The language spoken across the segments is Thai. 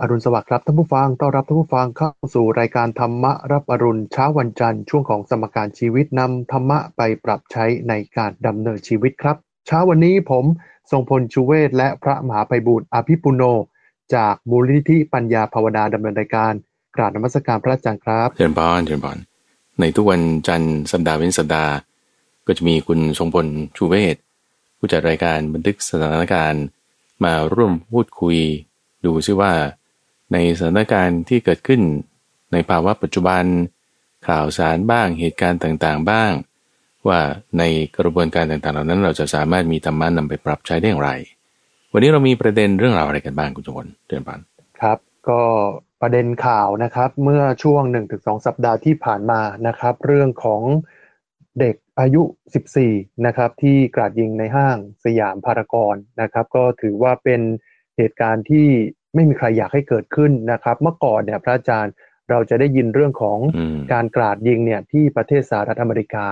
อรุณสวัสดิ์ครับท่านผู้ฟัง ต้อนรับท่านผู้ฟังเข้าสู่รายการธรรมะรับอรุณเช้าวันจันทร์ช่วงของสมการชีวิตนำธรรมะไปปรับใช้ในการดำเนินชีวิตครับ เช้าวันนี้ผมทรงพลชูเวศและพระมหาไพบูลอภิปุโน จากมูลนิธิปัญญาภาวนาดำเนินรายการ กราบนมัสการพระอาจารย์ครับเชิญพรเชิญพรในทุกวันจันทร์สัปดาห์เว้นสัปดาห์ ก็จะมีคุณทรงพลชูเวศผู้จัดรายการบันทึกสถานการณ์ มาร่วมพูดคุย ดูซิว่า ในสถานการณ์ที่เกิดขึ้น ในภาวะปัจจุบัน ข่าวสารบ้างเหตุการณ์ต่างๆบ้าง ว่าในกระบวนการต่างๆ เหล่านั้น เราจะสามารถมีธรรมะนำไปปรับใช้ได้อย่างไร วันนี้เรามีประเด็นเรื่องราวอะไรกันบ้างคุณจงวนเดือนปันครับ ก็ประเด็นข่าวนะครับ เมื่อช่วง 1-2 สัปดาห์ที่ผ่านมานะครับ เรื่องของเด็กอายุ 14 นะครับ ที่กราดยิงในห้างสยามพารากอนนะครับ ก็ถือว่าเป็นเหตุการณ์ที่ ไม่มีใครอยากให้เกิดขึ้นนะครับ เมื่อก่อนเนี่ยพระอาจารย์เราจะได้ยินเรื่องของอืมการกราดยิงเนี่ยที่ประเทศสหรัฐอเมริกา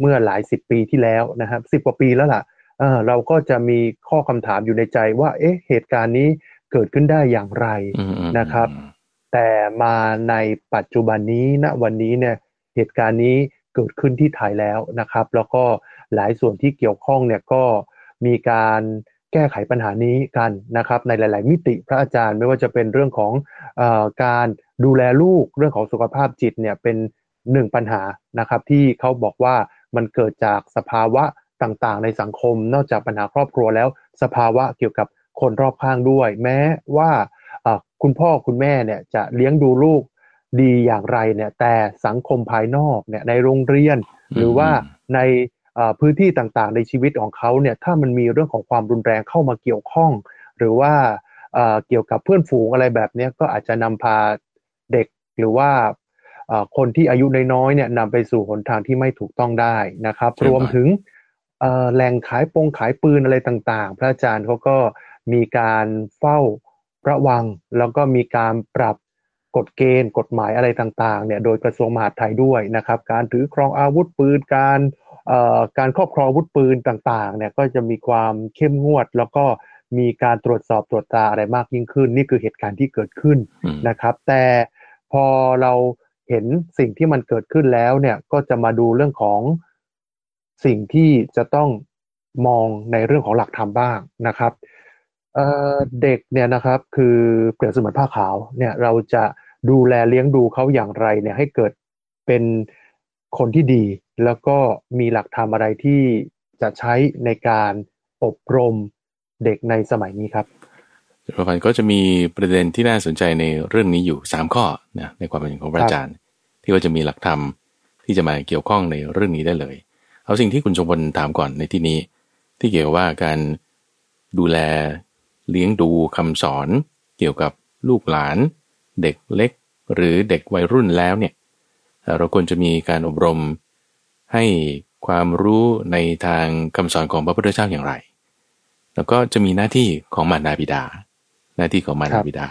เมื่อหลายสิบปีที่แล้วนะครับสิบกว่าปีแล้วล่ะเออเราก็จะมีข้อคำถามอยู่ในใจว่า เอ๊ะเหตุการณ์นี้เกิดขึ้นได้อย่างไรอืมอืมนะครับ แต่มาในปัจจุบันนี้ณวันนี้เนี่ยเหตุการณ์นี้เกิดขึ้นที่ไทยแล้วนะครับ แล้วก็หลายส่วนที่เกี่ยวข้องเนี่ยก็มีการ แก้ไขปัญหานี้กันนะครับ ในหลาย ๆ มิติพระอาจารย์ไม่ว่าจะเป็นเรื่องของเออการดูแลลูกเรื่องของสุขภาพจิตเนี่ยเป็นหนึ่งปัญหานะครับ ที่เขาบอกว่ามันเกิดจากสภาวะต่าง ๆ ในสังคม นอกจากปัญหาครอบครัวแล้ว สภาวะเกี่ยวกับคนรอบข้างด้วย แม้ว่าอ่าคุณพ่อคุณแม่เนี่ยจะเลี้ยงดูลูกดีอย่างไรเนี่ยแต่สังคมภายนอกเนี่ยในโรงเรียน หรือว่าในอ่า พื้นที่ต่างๆ ในชีวิตของเขาเนี่ยถ้ามันมีเรื่องของความรุนแรงเข้ามาเกี่ยวข้อง หรือว่าอ่าเกี่ยวกับเพื่อนฝูงอะไรแบบเนี้ยก็อาจจะนำพาเด็กหรือว่าอ่าคนที่อายุน้อยๆเนี่ยนำไปสู่หนทางที่ไม่ถูกต้องได้นะครับใช่ครับรวมถึงเอ่อแหล่งขายปงขายปืนอะไรต่างๆ พระอาจารย์เขาก็มีการเฝ้าระวัง แล้วก็มีการปรับกฎเกณฑ์ กฎหมายอะไรต่างๆเนี่ยโดยกระทรวงมหาดไทยด้วยนะครับ การถือครองอาวุธปืนการเอ่อ การครอบครองอาวุธปืนต่างๆเนี่ยก็จะมีความเข้มงวด แล้วก็มีการตรวจสอบตรวจตราอะไรมากยิ่งขึ้น นี่คือเหตุการณ์ที่เกิดขึ้นอืมนะครับ แต่พอเราเห็นสิ่งที่มันเกิดขึ้นแล้วเนี่ยก็จะมาดูเรื่องของสิ่งที่จะต้องมองในเรื่องของหลักธรรมบ้างนะครับเอ่อเด็กเนี่ยนะครับคือเปรียบเสมือนผ้าขาวเนี่ยเราจะดูแลเลี้ยงดูเขาอย่างไรเนี่ยให้เกิดเป็น คนที่ดี แล้วก็มีหลักธรรมอะไรที่จะใช้ในการอบรมเด็กในสมัยนี้ครับพระพันก็จะมีประเด็นที่น่าสนใจในเรื่องนี้อยู่สามข้อนะในความเป็นของพระอาจารย์ ที่ว่าจะมีหลักธรรมที่จะมาเกี่ยวข้องในเรื่องนี้ได้เลย เอาสิ่งที่คุณชมพลถามก่อนในที่นี้ ที่เกี่ยวว่าการดูแลเลี้ยงดูคำสอน เกี่ยวกับลูกหลาน เด็กเล็ก หรือเด็กวัยรุ่นแล้วเนี่ย เราควรจะมีการอบรมให้ความรู้ในทางคำสอนของพระพุทธเจ้าอย่างไร แล้วก็จะมีหน้าที่ของมารดาบิดา หน้าที่ของมารดาบิดา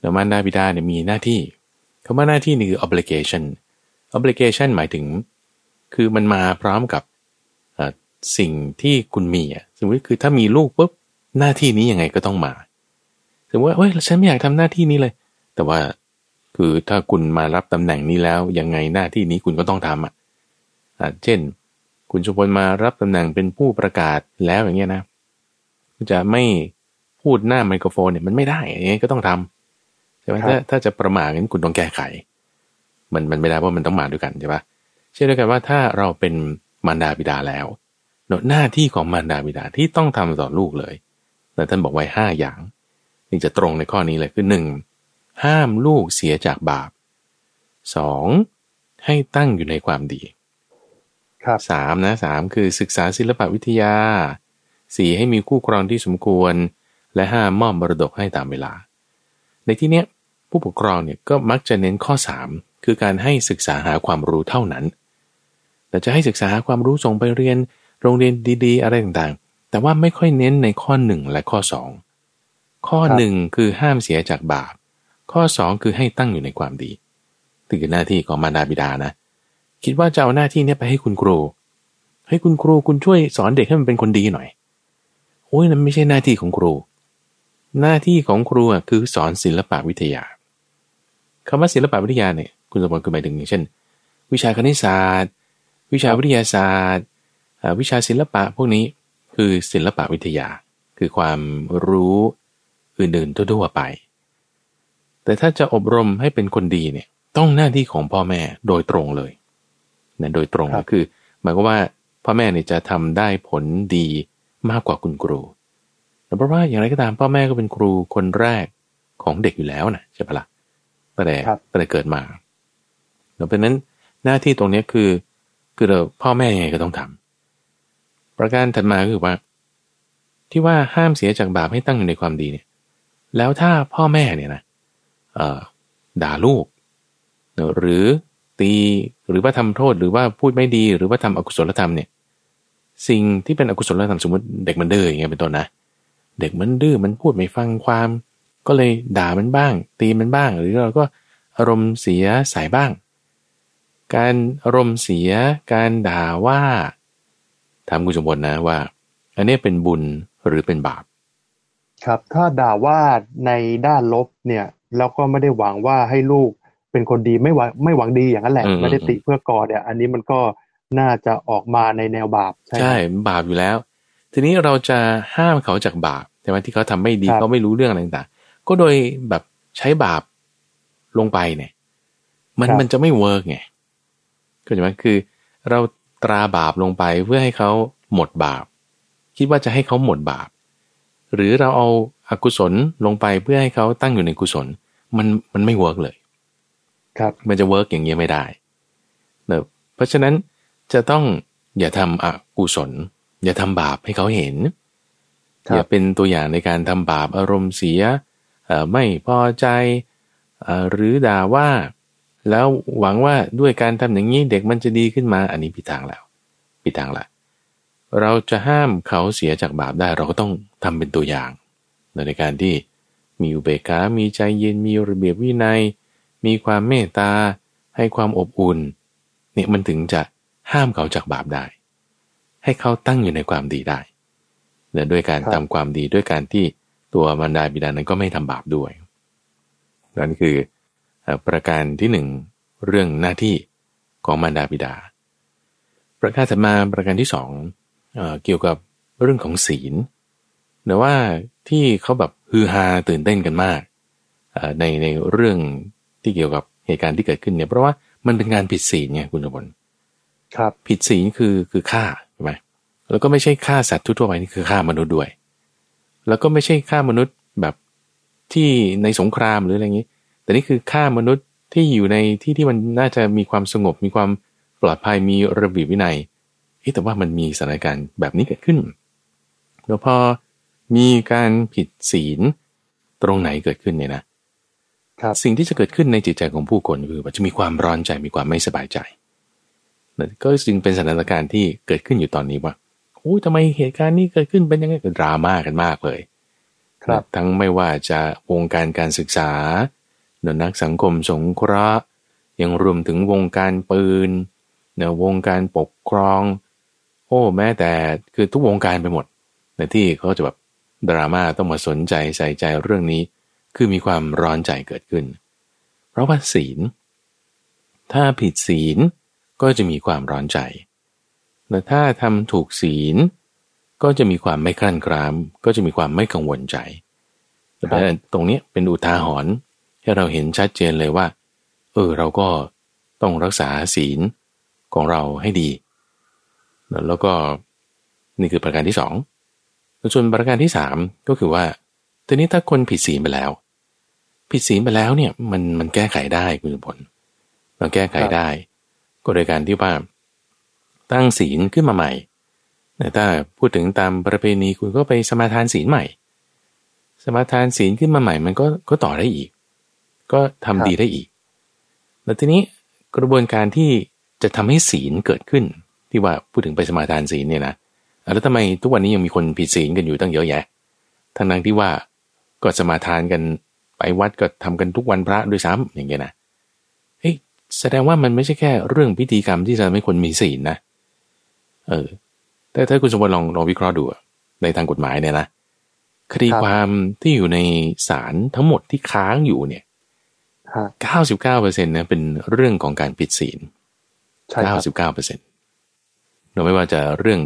แล้วมารดาบิดาเนี่ยมีหน้าที่คำว่าหน้าที่นี่คือ obligation obligation หมายถึง คือมันมาพร้อมกับสิ่งที่คุณมีอะสมมติคือถ้ามีลูกปุ๊บหน้าที่นี้ยังไงก็ต้องมา สมมติว่าเฮ้ยฉันไม่อยากทำหน้าที่นี้เลย แต่ว่า คือถ้าคุณมารับตำแหน่งนี้แล้วยังไงหน้าที่นี้คุณก็ต้องทำอะอะเช่น คุณชุมพลมารับตำแหน่งเป็นผู้ประกาศแล้วอย่างเงี้ยนะจะไม่พูดหน้าไมโครโฟนเนี่ยมันไม่ได้ยังไงก็ต้องทำใช่ไหมครับถ้าถ้าจะประมาทงั้นคุณต้องแก้ไข มันมันไม่ได้ว่ามันต้องมาด้วยกันใช่ปะเช่นเดียวกันว่าถ้าเราเป็นมารดาบิดาแล้วเนอะหน้าที่ของมารดาบิดาที่ต้องทำต่อลูกเลยแล้วท่านบอกไว้ห้าอย่างนี่จะตรงในข้อนี้เลยคือหนึ่ง ห้ามลูกเสียจากบาปสองให้ตั้งอยู่ในความดีครับสามนะสามคือศึกษาศิลปวิทยาสี่ให้มีคู่ครองที่สมควร และห้ามอบมรดกให้ตามเวลา ในที่เนี้ยผู้ปกครองเนี่ยก็มักจะเน้นข้อ 3 คือการให้ศึกษาหาความรู้เท่านั้น แต่จะให้ศึกษาหาความรู้ส่งไปเรียนโรงเรียนดีๆ อะไรต่างๆ แต่ว่าไม่ค่อยเน้นในข้อ 1 และข้อ 2 ข้อครับ1คือห้ามเสียจากบาป ข้อ 2 คือให้ตั้งอยู่ในความดีนี่คือหน้าที่ของมารดาบิดานะ คิดว่าจะเอาหน้าที่นี้ไปให้คุณครู ให้คุณครูคุณช่วยสอนเด็กให้มันเป็นคนดีหน่อย โอ้ยนั่นไม่ใช่หน้าที่ของครู หน้าที่ของครูอะคือสอนศิลปะวิทยาคำว่าศิลปะวิทยาเนี่ยคุณสมบัติคือหมายถึงอย่างเช่น วิชาคณิตศาสตร์ วิชาวิทยาศาสตร์วิชาศิลปะพวกนี้คือศิลปะวิทยา คือความรู้อื่นๆทั่วๆไป แต่ถ้าจะอบรมให้เป็นคนดีเนี่ย ต้องหน้าที่ของพ่อแม่โดยตรงเลยนะโดยตรงก็คือหมายความว่าพ่อแม่เนี่ยจะทำได้ผลดีมากกว่าคุณครูเพราะว่าอย่างไรก็ตามพ่อแม่ก็เป็นครูคนแรกของเด็กอยู่แล้วนะใช่ปะละ่ะตั้งแต่ตั้งแต่เกิดมาเพราะนั้นหน้าที่ตรงนี้คือ คือเราพ่อแม่ยังไงก็ต้องทำประการถัดมาคือว่า ที่ว่าห้ามเสียจากบาปให้ตั้งอยู่ในความดีเนี่ย แล้วถ้าพ่อแม่เนี่ยนะเอ่อ ด่าลูก หรือตีหรือว่าทำโทษหรือว่าพูดไม่ดี หรือว่าทำอกุศลธรรมเนี่ยสิ่งที่เป็นอกุศลธรรมสมมติเด็กมันดื้ออย่างเงี้ยเป็นต้นนะเด็กมันดื้อมันพูดไม่ฟังความ ก็เลยด่ามันบ้าง ตีมันบ้าง หรือเราก็อารมณ์เสียสายบ้าง การอารมณ์เสียการด่าว่าถามคุณสมบัตินะว่า อันนี้เป็นบุญหรือเป็นบาป ครับถ้าด่าว่าในด้านลบเนี่ย แล้วก็ไม่ได้หวังว่าให้ลูกเป็นคนดีไม่หวังไม่หวังดีอย่างนั้นแหละไม่ได้ติเพื่อก่อเนี่ย อันนี้มันก็น่าจะออกมาในแนวบาปใช่ใช่บาปอยู่แล้ว ทีนี้เราจะห้ามเขาจากบาปแต่ว่าที่เขาทำไม่ดีเขาไม่รู้เรื่องอะไรต่างๆ ก็โดยแบบใช้บาปลงไปเนี่ย มันมันจะไม่ work ไงก็จะว่าคือ เราตราบาปลงไปเพื่อให้เขาหมดบาป คิดว่าจะให้เขาหมดบาป หรือเราเอาอากุศลลงไปเพื่อให้เขาตั้งอยู่ในกุศล มันมันไม่ work เลย ครับ มันจะ work อย่างเงี้ยไม่ได้เนอะเพราะฉะนั้นจะต้องอย่าทำอกุศล อย่าทำบาปให้เขาเห็น อย่าเป็นตัวอย่างในการทำบาปอารมณ์เสียไม่พอใจหรือด่าว่า แล้วหวังว่าด้วยการทำอย่างนี้เด็กมันจะดีขึ้นมา อันนี้ผิดทางแล้วผิดทางละเราจะห้ามเขาเสียจากบาปได้ เราก็ต้องทำเป็นตัวอย่าง ในการที่ มีอุเบกขา มีใจเย็น มีระเบียบวินัย มีความเมตตา ให้ความอบอุ่น เนี่ยมันถึงจะห้ามเขาจากบาปได้ ให้เขาตั้งอยู่ในความดีได้และด้วยการทำความดีด้วยการที่ตัวมารดาบิดานั้นก็ไม่ทำบาปด้วย นั่นคือประการที่หนึ่งเรื่องหน้าที่ของมารดาบิดา ประการถัดมาประการที่สองเอเกี่ยวกับเรื่องของศีลแต่ว่าที่เขาแบบ ฮือฮาตื่นเต้นกันมากในในเรื่องที่เกี่ยวกับเหตุการณ์ที่เกิดขึ้นเนี่ยเพราะว่ามันเป็นงานผิดศีลไงคุณสมบัติครับผิดศีลคือคือฆ่าใช่ไหมแล้วก็ไม่ใช่ฆ่าสัตว์ทั่วไปนี่คือฆ่ามนุษย์ด้วย แล้วก็ไม่ใช่ฆ่ามนุษย์แบบที่ในสงครามหรืออะไรอย่างนี้ แต่นี่คือฆ่ามนุษย์ที่อยู่ในที่ที่มันน่าจะมีความสงบมีความปลอดภัยมีระเบียบวินัยแต่ว่ามันมีสถานการณ์แบบนี้เกิดขึ้นแล้วพอ มีการผิดศีลตรงไหนเกิดขึ้นเนี่ยนะสิ่งที่จะเกิดขึ้นในจิตใจของผู้คนคือว่าจะมีความร้อนใจมีความไม่สบายใจก็จึงเป็นสถานการณ์ที่เกิดขึ้นอยู่ตอนนี้ว่าอู้ทำไมเหตุการณ์นี้เกิดขึ้นเป็นยังไงดราม่ากันมากเลย ครับ ทั้งไม่ว่าจะวงการการศึกษาเนนักสังคมสงเคราะห์ยังรวมถึงวงการปืนเนวงการปกครอง โอ้แม้แต่คือทุกวงการไปหมดในที่เขาจะแบบ ดราม่าต้องมาสนใจใส่ใจเรื่องนี้ คือมีความร้อนใจเกิดขึ้น เพราะว่าศีล ถ้าผิดศีลก็จะมีความร้อนใจแต่ถ้าทำถูกศีล ก็จะมีความไม่คลั่นคราม ก็จะมีความไม่กังวลใจแต่ตรงนี้เป็นอุทาหรณ์ให้เราเห็นชัดเจนเลยว่า เออเราก็ต้องรักษาศีลของเราให้ดี แล้วก็นี่คือประการที่สอง ส่วนประการที่สามก็คือว่าทีนี้ถ้าคนผิดศีลไปแล้ว ผิดศีลไปแล้วเนี่ยมันมันแก้ไขได้คุณผลเราแก้ไขได้ ก็โดยการที่ว่า ตั้งศีลขึ้นมาใหม่แต่ถ้าพูดถึงตามประเพณีคุณก็ไปสมาทานศีลใหม่ สมาทานศีลขึ้นมาใหม่มันก็ก็ต่อได้อีก ก็ทำดีได้อีก แล้วทีนี้กระบวนการที่จะทำให้ศีลเกิดขึ้น ที่ว่าพูดถึงไปสมาทานศีลเนี่ยนะ แล้วทำไมทุกวันนี้ยังมีคนผิดศีลกันอยู่ตั้งเยอะแยะทั้งนั้นที่ว่าก็สมาทานกันไปวัดก็ทำกันทุกวันพระด้วยซ้ำอย่างเงี้ยนะเฮ้ยแสดงว่ามันไม่ใช่แค่เรื่องพิธีกรรมที่จะทำให้คนมีศีลนะ เออ แต่ถ้าคุณสมบัติลองลองวิเคราะห์ดูในทางกฎหมายเนี่ยนะคดีความที่อยู่ในศาลทั้งหมดที่ค้างอยู่เนี่ยฮะเก้าสิบเก้าเปอร์เซ็นต์นะเป็นเรื่องของการผิดศีลใช่คเก้ารับสิบเก้าเปอร์เซ็นต์เราไม่ว่าจะเรื่อง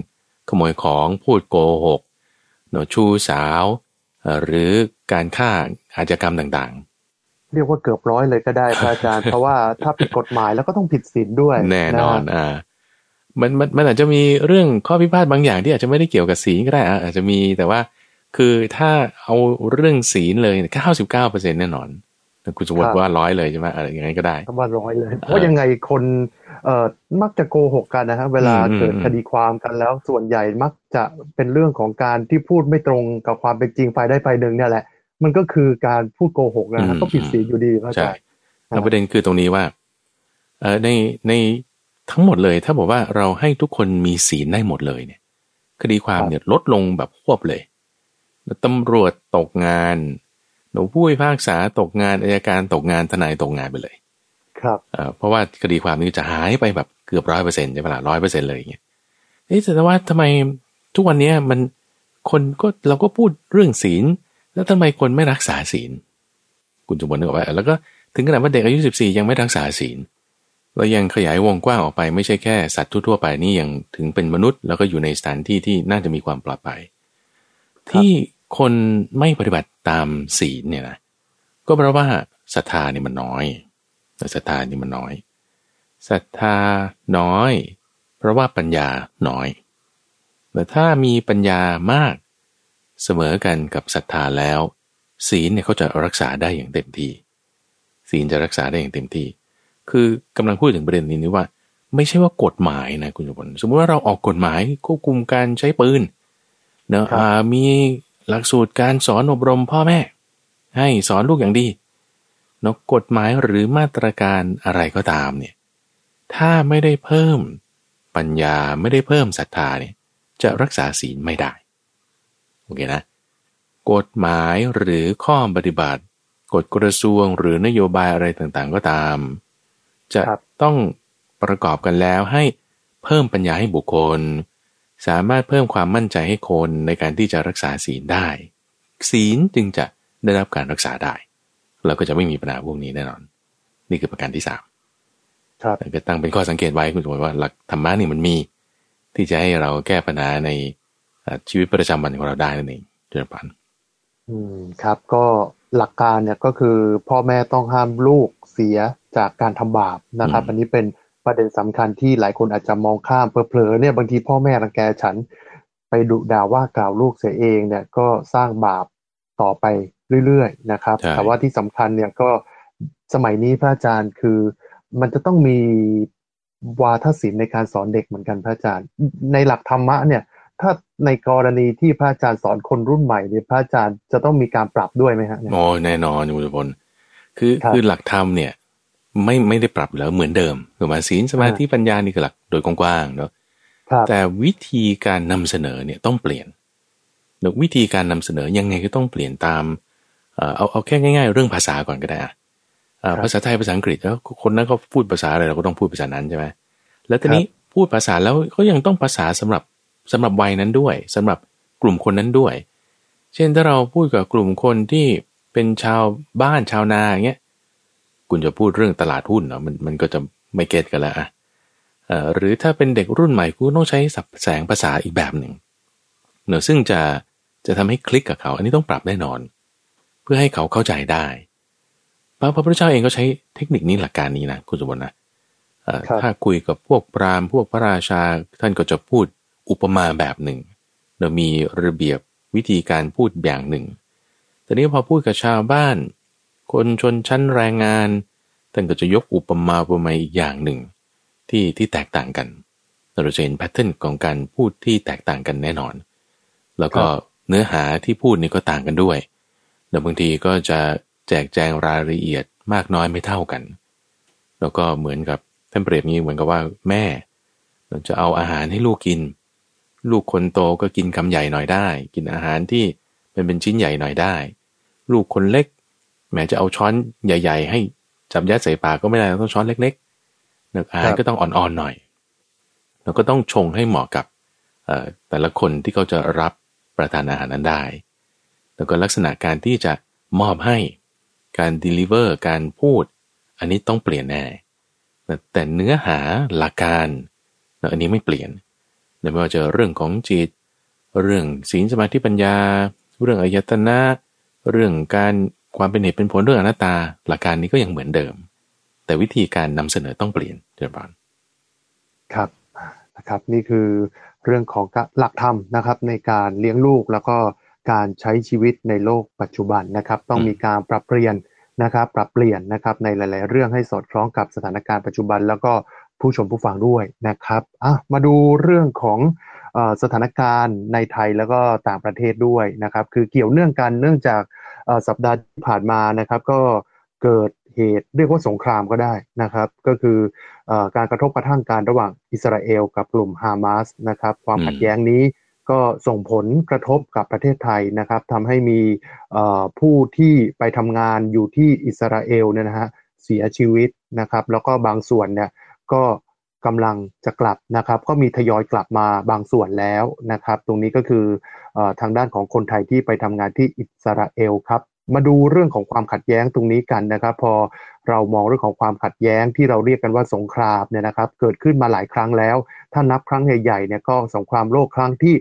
ขโมยของพูดโกหกเนอะชูสาวเอ่อหรือการฆ่าอาชญากรรมต่างเรียกว่าเกือบร้อยเลยก็ได้พระอาจารย์ เพราะว่าถ้าผิดกฎหมายแล้วก็ต้องผิดศีลด้วยๆแน่นอนะอ่ามันมันมันอาจจะมีเรื่องข้อพิพาทบางอย่างที่อาจจะไม่ได้เกี่ยวกับศีลก็ได้อะอาจจะมีแต่ว่าคือถ้าเอาเรื่องศีลเลยเก้าสิบเก้าเปอร์เซ็นต์แน่นอนแต่ คุณสมมติว่าร้อยเลยใช่ไหมอะไรอย่างนั้นก็ได้คำว่าร้อยเลยเพราะยังไงคนเอ่อมักจะโกหกกันนะฮะเวลาอืมเกิดอืมคดีความกันแล้วส่วนใหญ่มักจะเป็นเรื่องของการที่พูดไม่ตรงกับความเป็นจริงฝ่ายได้ฝ่ายหนึ่งเนี่ยแหละ มันก็คือการพูดโกหกนะฮะก็ผิดศีลอยู่ดีพระอาใช่จารย์แล้วประเด็นคือตรงนี้ว่าเอ่อในในทั้งหมดเลย ถ้าบอกว่าเราให้ทุกคนมีศีลได้หมดเลยเนี่ย คดีความเนี่ยลดลงแบบควบเลยตำรวจตกงานห นูผู้พิพากษาตกงานอายการตกงานทนายตกงานไปเลย ครับเอ่อเพราะว่าคดีความนี้จะหายไปแบบเกือบร้อยเปอร์เซ็นต์ใช่ไหมล่ะร้อยเปอร์เซ็นต์เลยอย่างเงี้ยเอ๊ะแต่ว่าทำไมทุกวันเนี้ยมันคนก็เราก็พูดเรื่องศีล แล้วทำไมคนไม่รักษาศีล คุณจุบลนึกออกไหมแล้วก็ถึงขนาดว่าเด็กอายุสิบสี่ยังไม่รักษาศีลเรายังขยายวงกว้างออกไปไม่ใช่แค่สัตว์ทั่วๆไปนี่ยังถึงเป็นมนุษย์ แล้วก็อยู่ในสถานที่ที่น่าจะมีความปลอดภัยที่ คนไม่ปฏิบัติตามศีลเนี่ยนะก็เพราะว่าศรัทธาเนี่ยมันน้อยศรัทธานี่มันน้อยศรัทธาน้อย เพราะว่าปัญญาน้อย แต่ถ้ามีปัญญามาก เสมอกันกับศรัทธาแล้ว ศีลเนี่ยเขาจะรักษาได้อย่างเต็มที่ ศีลจะรักษาได้อย่างเต็มที่ คือกำลังพูดถึงประเด็นนี้นี่ว่า ไม่ใช่ว่ากฎหมายนะคุณสมบัติสมมติว่าเราออกกฎหมายควบคุมการใช้ปืนเนอะครับอ่ามี หลักสูตรการสอนอบรมพ่อแม่ ให้สอนลูกอย่างดีเนอะกฎหมายหรือมาตรการอะไรก็ตามเนี่ยถ้าไม่ได้เพิ่มปัญญาไม่ได้เพิ่มศรัทธาเนี่ยจะรักษาศีลไม่ได้โอเคนะ กฎหมายหรือข้อปฏิบัติ กฎกระทรวงหรือนโยบายอะไรต่างๆก็ตาม จะครับต้องประกอบกันแล้วให้เพิ่มปัญญาให้บุคคล สามารถเพิ่มความมั่นใจให้คนในการที่จะรักษาศีลได้ ศีลจึงจะได้รับการรักษาได้ เราก็จะไม่มีปัญหาพวกนี้แน่นอน นี่คือประการที่สามครับแต่ก็ตั้งเป็นข้อสังเกตไว้คุณสมบัติว่าหลักธรรมะนี่มันมี ที่จะให้เราแก้ปัญหาในเอ่อชีวิตประจำวันของเราได้นั่นเองเจริญพันอืมครับก็หลักการเนี่ยก็คือพ่อแม่ต้องห้ามลูกเสียจากการทำบาปนะครับ อันนี้เป็น ประเด็นสำคัญที่หลายคนอาจจะมองข้าม เผลอ ๆ เนี่ย บางทีพ่อแม่รังแกฉัน ไปดุด่าว่ากล่าวลูกเสียเองเนี่ย ก็สร้างบาปต่อไปเรื่อย ๆ นะครับใช่แต่ว่าที่สำคัญเนี่ยก็สมัยนี้พระอาจารย์คือมันจะต้องมีวาทศิลป์ในการสอนเด็กเหมือนกันพระอาจารย์ ในหลักธรรมะเนี่ย ถ้าในกรณีที่พระอาจารย์สอนคนรุ่นใหม่เนี่ยพระอาจารย์จะต้องมีการปรับด้วยไหมฮะเนี่ยโอ้แน่นอนคุณพลคือครับคือหลักธรรมเนี่ย ไม่ไม่ได้ปรับแล้วเหมือนเดิมถูกไหมศีลสมาธิปัญญานี่คือหลักโดยกว้างๆเนาะครับแต่วิธีการนำเสนอเนี่ยต้องเปลี่ยนเนอะวิธีการนำเสนอยังไงก็ต้องเปลี่ยนตามเอ่อเอาเอาแค่ง่าย ๆ เรื่องภาษาก่อนก็ได้อะเอ่อครับภาษาไทยภาษาอังกฤษแล้วคนนั้นเขาพูดภาษาอะไรเราก็ต้องพูดภาษานั้นใช่ไหมแล้วทีนี้พูดภาษาแล้วก็ยังต้องภาษาสำหรับสำหรับวัยนั้นด้วยสำหรับกลุ่มคนนั้นด้วย เช่นถ้าเราพูดกับกลุ่มคนที่เป็นชาวบ้านชาวนาอย่างเงี้ย คุณจะพูดเรื่องตลาดหุ้นเนาะมันมันก็จะไม่เก็ตกันแล้วอะเอ่อหรือถ้าเป็นเด็กรุ่นใหม่คุณต้องใช้สับแสงภาษาอีกแบบหนึ่งเนอะซึ่งจะจะทำให้คลิกกับเขา อันนี้ต้องปรับแน่นอน เพื่อให้เขาเข้าใจได้พระพระพุทธเจ้าเองก็ใช้เทคนิคนี้หลักการนี้นะคุณสมบัตินะเอ่อครับถ้าคุยกับพวกพราหมณ์พวกพระราชาท่านก็จะพูดอุปมาแบบหนึ่งเรามีระเบียบวิธีการพูดอย่างหนึ่งแต่นี้พอพูดกับชาวบ้าน คนชนชั้นแรงงานท่านก็จะยกอุปมาอุปไมยอีกอย่างหนึ่ง ที่ที่แตกต่างกันเราจะเห็นแพทเทิร์นของการพูดที่แตกต่างกันแน่นอน แล้วก็เนื้อหาที่พูดนี่ก็ต่างกันด้วยแล้วบางทีก็จะแจกแจงรายละเอียดมากน้อยไม่เท่ากัน แล้วก็เหมือนกับท่านเปรียบนี้เหมือนกับว่าแม่ เราจะเอาอาหารให้ลูกกิน ลูกคนโตก็กินคำใหญ่หน่อยได้ กินอาหารที่เป็นเป็นชิ้นใหญ่หน่อยได้ ลูกคนเล็ก แม้จะเอาช้อนใหญ่ ๆ ให้จับยัดใส่ปากก็ไม่ได้ต้องช้อนเล็กๆเนื้ออาหารก็ต้องอ่อนๆหน่อย แล้วก็ต้องชงให้เหมาะกับเอ่อแต่ละคนที่เขาจะรับประทานอาหารนั้นได้ แล้วก็ลักษณะการที่จะมอบให้การ deliver การพูด อันนี้ต้องเปลี่ยนแน่ แต่เนื้อหาหลักการอันนี้ไม่เปลี่ยนไม่ว่าจะเรื่องของจิต เรื่องศีลสมาธิปัญญา เรื่องอายตนะ เรื่องการ ความเป็นเหตุเป็นผลเรื่องอนัตตา หลักการนี้ก็ยังเหมือนเดิม แต่วิธีการนำเสนอต้องเปลี่ยนเจริญพรครับนะครับนี่คือเรื่องของหลักธรรมนะครับ ในการเลี้ยงลูกแล้วก็การใช้ชีวิตในโลกปัจจุบันนะครับ ต้องมีการปรับเปลี่ยนนะครับ ปรับเปลี่ยนนะครับในหลาย ๆ เรื่องให้สอดคล้องกับสถานการณ์ปัจจุบัน แล้วก็ผู้ชมผู้ฟังด้วยนะครับอะมาดูเรื่องของสถานการณ์ในไทยแล้วก็ต่างประเทศด้วยนะครับ คือเกี่ยวเนื่องกันเนื่องจาก สัปดาห์ที่ผ่านมานะครับก็เกิดเหตุเรียกว่าสงครามก็ได้นะครับ ก็คืออการกระทบกระทั่งการระหว่างอิสราเอลกับกลุ่มฮามาสนะครับ ความขัดแย้งนี้ก็ส่งผลกระทบกับประเทศไทยนะครับทำให้มีผู้ที่ไปทำงานอยู่ที่อิสราเอลเนี่ยนะฮะเสียชีวิตนะครับ แล้วก็บางส่วนเนี่ยก็ กำลังจะกลับนะครับ ก็มีทยอยกลับมาบางส่วนแล้วนะครับ ตรงนี้ก็คืออทางด้านของคนไทยที่ไปทำงานที่อิสราเอลครับ มาดูเรื่องของความขัดแย้งตรงนี้กันนะครับ พอเรามองเรื่องของความขัดแย้งที่เราเรียกกันว่าสงครามเนี่ยนะครับ เกิดขึ้นมาหลายครั้งแล้ว ถ้านับครั้งใหญ่ๆเนี่ยก็สงครามโลกครั้งที่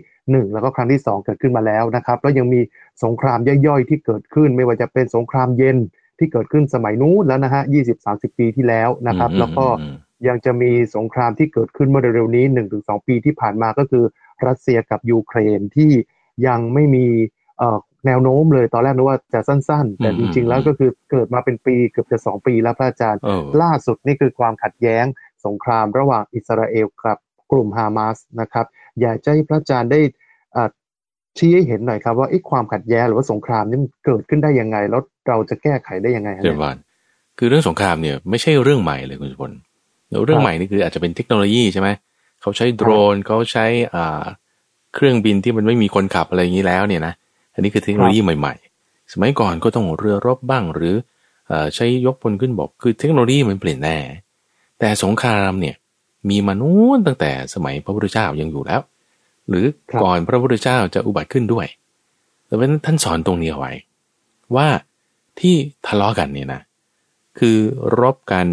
1 แล้วก็ครั้งที่ 2 เกิดขึ้นมาแล้วนะครับแล้วยังมีสงครามย่อยๆ ที่เกิดขึ้นไม่ว่าจะเป็นสงครามเย็นที่เกิดขึ้นสมัยนู้นแล้วนะฮะยี่สิบสาสิบปีที่แล้วนะครับ แล้วก็ ยังจะมีสงครามที่เกิดขึ้นเมื่อเร็วๆนี้หนึ่งถึงสองปีที่ผ่านมาก็คือรัสเซียกับยูเครนที่ยังไม่มีแนวโน้มเลยตอนแรกนึกว่าจะสั้นๆ แต่จริงๆแล้วก็คือเกิดมาเป็นปีเกือบจะสองปีแล้วพระอาจารย์ ล่าสุดนี่คือความขัดแย้งสงครามระหว่างอิสราเอลกับกลุ่มฮามาสนะครับ อยากจะให้พระอาจารย์ได้ชี้ให้เห็นหน่อยครับว่าไอ้ความขัดแย้งหรือว่าสงครามนี่มันเกิดขึ้นได้ยังไง แล้วเราจะแก้ไขได้ยังไงเรื่องวันคือเรื่องสงครามเนี่ยไม่ใช่เรื่องใหม่เลยคุณสุพล เรื่องใหม่นี่คืออาจจะเป็นเทคโนโลยีใช่ไหมเขาใช้โดรนเขาใช้อ่าเครื่องบินที่มันไม่มีคนขับอะไรอย่างนี้แล้วเนี่ยนะอันนี้คือเทคโนโลยีใหม่ ๆ สมัยก่อนก็ต้องเรือรบบ้างหรือใช้ยกพลขึ้นบกคือเทคโนโลยีมันเปลี่ยนแน่ แต่สงครามเนี่ยมีมานู้นตั้งแต่สมัยพระพุทธเจ้ายังอยู่แล้ว หรือก่อนพระพุทธเจ้าจะอุบัติขึ้นด้วยแต่เป็นท่านสอนตรงนี้เอาไว้ ว่าที่ทะเลาะกันเนี่ยนะ คือรบกัน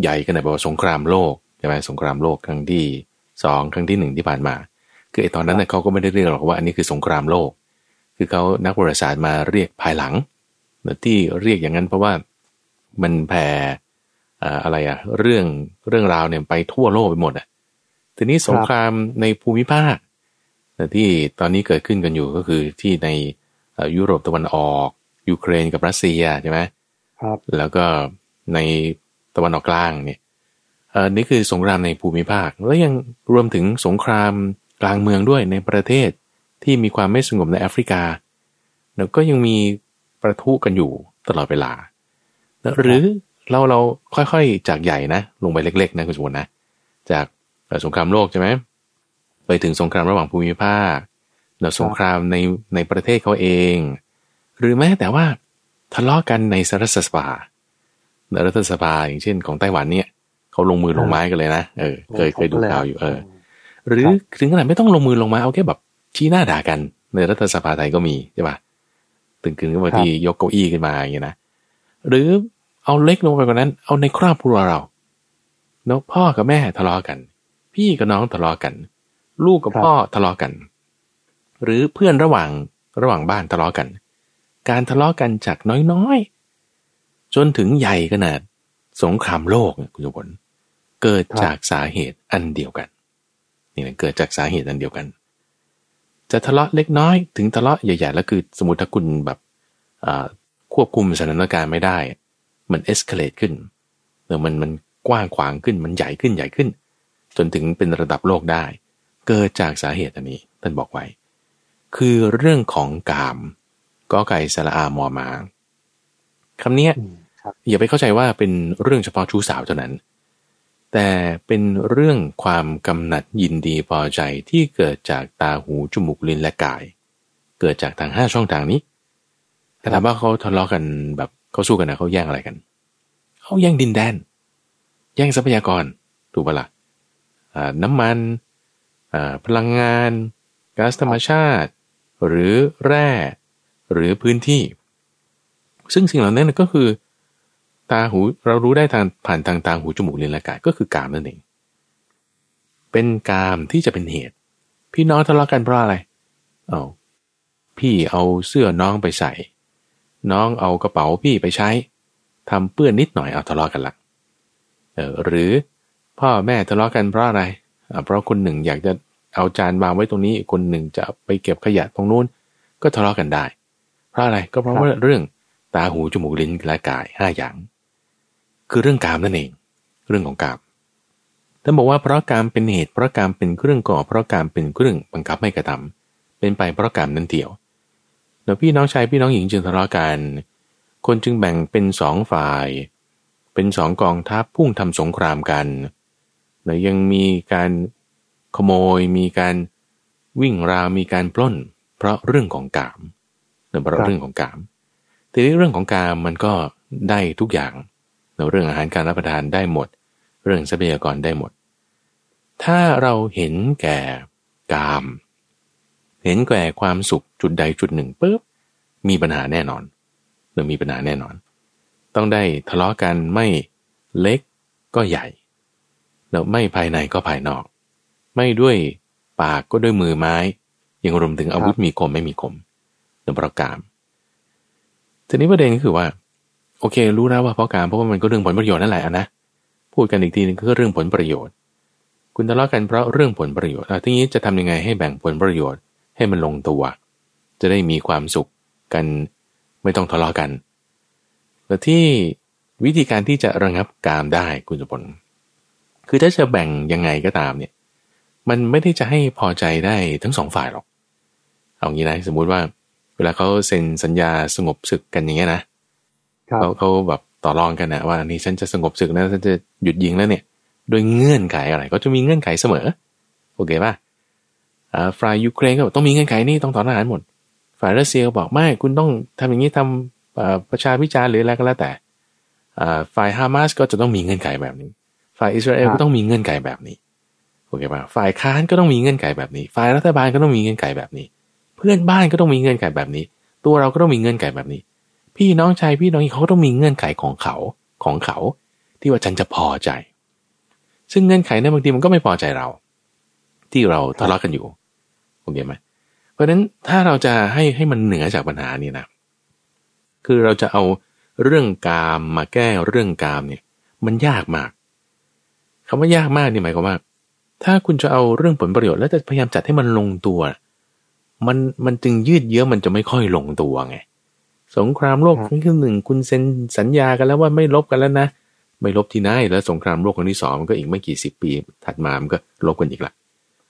ใหญ่กันแบบว่าสงครามโลกใช่ไหมสงครามโลกครั้งที่สองครั้งที่หนึ่งที่ผ่านมา คือไอ้ตอนนั้นเนี่ยเขาก็ไม่ได้เรียกหรอกว่าอันนี้คือสงครามโลก คือเขานักประวัติศาสตร์มาเรียกภายหลังที่เรียกอย่างนั้นเพราะว่ามันแผ่อะไรอะเรื่องเรื่องราวเนี่ยไปทั่วโลกไปหมดอะทีนี้สงครามในภูมิภาคแต่ที่ตอนนี้เกิดขึ้นกันอยู่ก็คือที่ในยุโรปตะวันออก ยูเครนกับรัสเซียใช่ไหมครับ แล้วก็ในตะวันออกกลางเนี่ยอันนี้คือสงครามในภูมิภาค แล้วยังรวมถึงสงครามกลางเมืองด้วยในประเทศที่มีความไม่สงบในแอฟริกาแล้วก็ยังมีประทุกันอยู่ตลอดเวลา หรือเราเราค่อยๆจากใหญ่นะ ลงไปเล็กๆนะคุณสมบัตินะ จากสงครามโลกใช่ไหมไปถึงสงครามระหว่างภูมิภาคแล้วสงครามในในประเทศเขาเอง หรือแม้แต่ว่าทะเลาะกันในสรัสภา รัฐสภาอย่างเช่นของไต้หวันเนี่ยเขาลงมือลงไม้กันเลยนะเออเคยเคยดูข่าวอยู่เออ หรือถึงขนาดไม่ต้องลงมือลงไม้เอาแค่แบบชี้หน้าด่ากันในรัฐสภาไทยก็มีใช่ปะตึงขึ้นมาที่ยกเก้าอี้ขึ้นมาอย่างเงี้ยนะหรือเอาเล็กลงไปกว่านั้น เอาในครอบครัวเราเนาะพ่อกับแม่ทะเลาะกัน พี่กับน้องทะเลาะกัน ลูกกับพ่อทะเลาะกัน หรือเพื่อนระหว่างระหว่างบ้านทะเลาะกัน การทะเลาะกันจากน้อยๆ จนถึงใหญ่ขนาดสงครามโลกคุณจุบลเกิดจากสาเหตุอันเดียวกันนี่นะเกิดจากสาเหตุอันเดียวกัน จะทะเลาะเล็กน้อย ถึงทะเลาะใหญ่ๆแล้วคือสมมติถ้าคุณแบบควบคุมสถานการณ์ไม่ได้ มันเอ็กซ์เคเลตขึ้นหรือมันมันกว้างขวางขึ้นมันใหญ่ขึ้นใหญ่ขึ้น จนถึงเป็นระดับโลกได้ เกิดจากสาเหตุอันนี้ท่านบอกไว้ คือเรื่องของกามก็ไก่สละอามอมา คำนี้อย่าไปเข้าใจว่าเป็นเรื่องเฉพาะชู้สาวเท่านั้น แต่เป็นเรื่องความกำหนัดยินดีพอใจที่เกิดจากตาหูจมูกลิ้นและกาย เกิดจากทางห้าช่องทางนี้แต่ถามว่าเขาทะเลาะกันแบบเขาสู้กันนะเขาแย่งอะไรกันเขาแย่งดินแดน แย่งทรัพยากรถูกปะละ่ะน้ำมันพลังงานก๊าซธรรมชาติ หรือแร่ หรือพื้นที่ ซึ่งสิ่งเหล่านั้นก็คือ ตาหูเรารู้ได้ทางผ่านทางตาหูจมูกลิ้นและกายก็คือกามนั่นเอง เป็นกามที่จะเป็นเหตุ พี่น้องทะเลาะกันเพราะอะไรเอาพี่เอาเสื้อน้องไปใส่ น้องเอากระเป๋าพี่ไปใช้ทำเปื้อนนิดหน่อยเอาทะเลาะกันละเออหรือพ่อแม่ทะเลาะกันเพราะอะไรเพราะคนหนึ่งอยากจะเอาจานวางไว้ตรงนี้ คนหนึ่งจะไปเก็บขยะตรงนู้น ก็ทะเลาะกันได้ เพราะอะไรก็เพราะว่าเรื่อง ตาหูจมูกลิ้นและกายห้าอย่าง คือเรื่องกามนั่นเอง เรื่องของกามท่านบอกว่าเพราะกามเป็นเหตุเพราะกามเป็นเครื่องก่อเพราะกามเป็นเครื่องบังคับให้กระทำเป็นไปเพราะกามนั้นเดียวแล้วพี่น้องชายพี่น้องหญิงจึงทะเลาะกัน คนจึงแบ่งเป็นสองฝ่าย เป็นสองกองทัพพุ่งทำสงครามกันแล้วยังมีการขโมยมีการวิ่งราวมีการปล้น เพราะเรื่องของกามเนื่องเพราะเรื่องของกาม ทีนี้เรื่องของกามมันก็ได้ทุกอย่างเรื่องอาหารการรับประทานได้หมด เรื่องทรัพยากรได้หมด ถ้าเราเห็นแก่กาม เห็นแก่ความสุขจุดใดจุดหนึ่งปุ๊บมีปัญหาแน่นอนหรือมีปัญหาแน่นอน ต้องได้ทะเลาะกันไม่เล็กก็ใหญ่แล้วไม่ภายในก็ภายนอก ไม่ด้วยปากก็ด้วยมือไม้ ยังรวมถึงอาวุธมีคมไม่มีคมในประการ ทีนี้ประเด็นก็คือว่า โอเค รู้แล้วว่าเพราะการเพราะว่ามันก็เรื่องผลประโยชน์นั่นแหละนะพูดกันอีกทีนึงก็เรื่องผลประโยชน์ คุณทะเลาะกันเพราะเรื่องผลประโยชน์ทีนี้จะทำยังไงให้แบ่งผลประโยชน์ ให้มันลงตัว จะได้มีความสุขกัน ไม่ต้องทะเลาะกันแต่ที่วิธีการที่จะระงับกามได้คุณสมบัติคือถ้าจะแบ่งยังไงก็ตามเนี่ย มันไม่ได้จะให้พอใจได้ทั้งสองฝ่ายหรอก เอางี้นะสมมุติว่า วลาเขาเซ็นสัญญาสงบศึกกันอย่างเงี้ยนะเขาเขาแบบต่อรองกันนะว่านี่ฉันจะสงบศึกนะฉันจะหยุดยิงแล้วเนี่ย โดยเงื่อนไขอะไร ก็จะมีเงื่อนไขเสมอโอเคป่ะอ่าฝ่ายยูเครนก็บอกต้องมีเงื่อนไขนี่ต้องต่อทหารหมด ฝ่ายรัสเซียบอกไม่คุณต้องทำอย่างนี้ทำประชาพิจารณ์หรืออะไรก็แล้วแต่ฝ่ายฮามาสก็จะต้องมีเงื่อนไขแบบนี้ ฝ่ายอิสราเอลก็ต้องมีเงื่อนไขแบบนี้โอเคป่ะฝ่ายค้านก็ต้องมีเงื่อนไขแบบนี้ ฝ่ายรัฐบาลก็ต้องมีเงื่อนไขแบบนี้ เพื่อนบ้านก็ต้องมีเงื่อนไขแบบนี้ ตัวเราก็ต้องมีเงื่อนไขแบบนี้ พี่น้องชายพี่น้องเขาต้องมีเงื่อนไขของเขาของเขา ที่ว่าฉันจะพอใจ ซึ่งเงื่อนไขนั้นบางทีมันก็ไม่พอใจเรา ที่เราทะเลาะกันอยู่โอเคไหมเพราะฉะนั้นถ้าเราจะให้ให้มันเหนือจากปัญหานี้นะ คือเราจะเอาเรื่องกามมาแก้เรื่องกามเนี่ยมันยากมากคำว่ายากมากนี่หมายความว่า ถ้าคุณจะเอาเรื่องผลประโยชน์แล้วจะพยายามจัดให้มันลงตัว มันมันจึงยืดเยื้อมันจะไม่ค่อยลงตัวไงสงครามโลกครั้งที่หนึ่งคุณเซ็นสัญญากันแล้วว่าไม่ลบกันแล้วนะไม่ลบที่ไหนแล้วสงครามโลกครั้งที่สองมันก็อีกไม่กี่สิบปีถัดมามันก็ลบกันอีกละ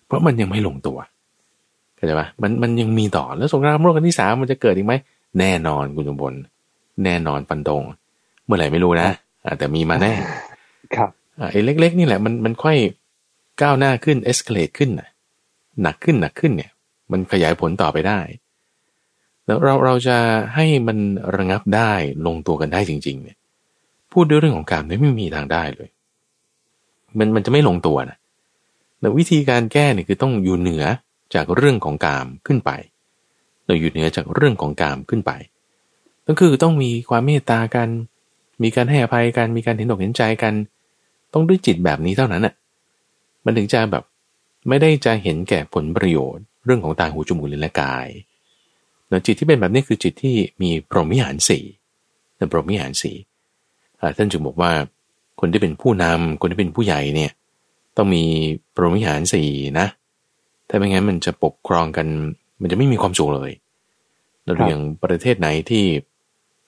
เพราะมันยังไม่ลงตัวเข้าใจปะมันมันยังมีต่อแล้วสงครามโลกครั้งที่สามมันจะเกิดอีกไหมแน่นอนคุณสมบลแน่นอนปันตรงเมื่อไหร่ไม่รู้นะแต่มีมาแน่ ครับไอ้เล็ก ๆ นี่แหละมันมันค่อยก้าวหน้าขึ้น escalate ขึ้นหนักขึ้นหนักขึ้นเนี่ย มันขยายผลต่อไปได้ แล้วเราเราจะให้มันระงับได้ลงตัวกันได้จริง ๆ เนี่ย พูดด้วยเรื่องของการไม่มีทางได้เลย มันมันจะไม่ลงตัวนะแต่วิธีการแก้เนี่ยคือต้องอยู่เหนือจากเรื่องของกามขึ้นไปเราอยู่เหนือจากเรื่องของกามขึ้นไป ก็คือต้องมีความเมตตากัน มีการให้อภัยกัน มีการเห็นอกเห็นใจกัน ต้องด้วยจิตแบบนี้เท่านั้นอะ มันถึงจะแบบไม่ได้จะเห็นแก่ผลประโยชน์ เรื่องของตาหูจมูกลิ้นและกายแล้วจิตที่เป็นแบบนี้คือจิตที่มีพรหมิหารสี่นพรหมิหารสี่ท่านจึงบอกว่าคนที่เป็นผู้นำคนที่เป็นผู้ใหญ่เนี่ยต้องมีพรหมิหารสี่นะ ถ้าไม่งั้นมันจะปกครองกัน มันจะไม่มีความสุขเลยแล้วอย่างประเทศไหนที่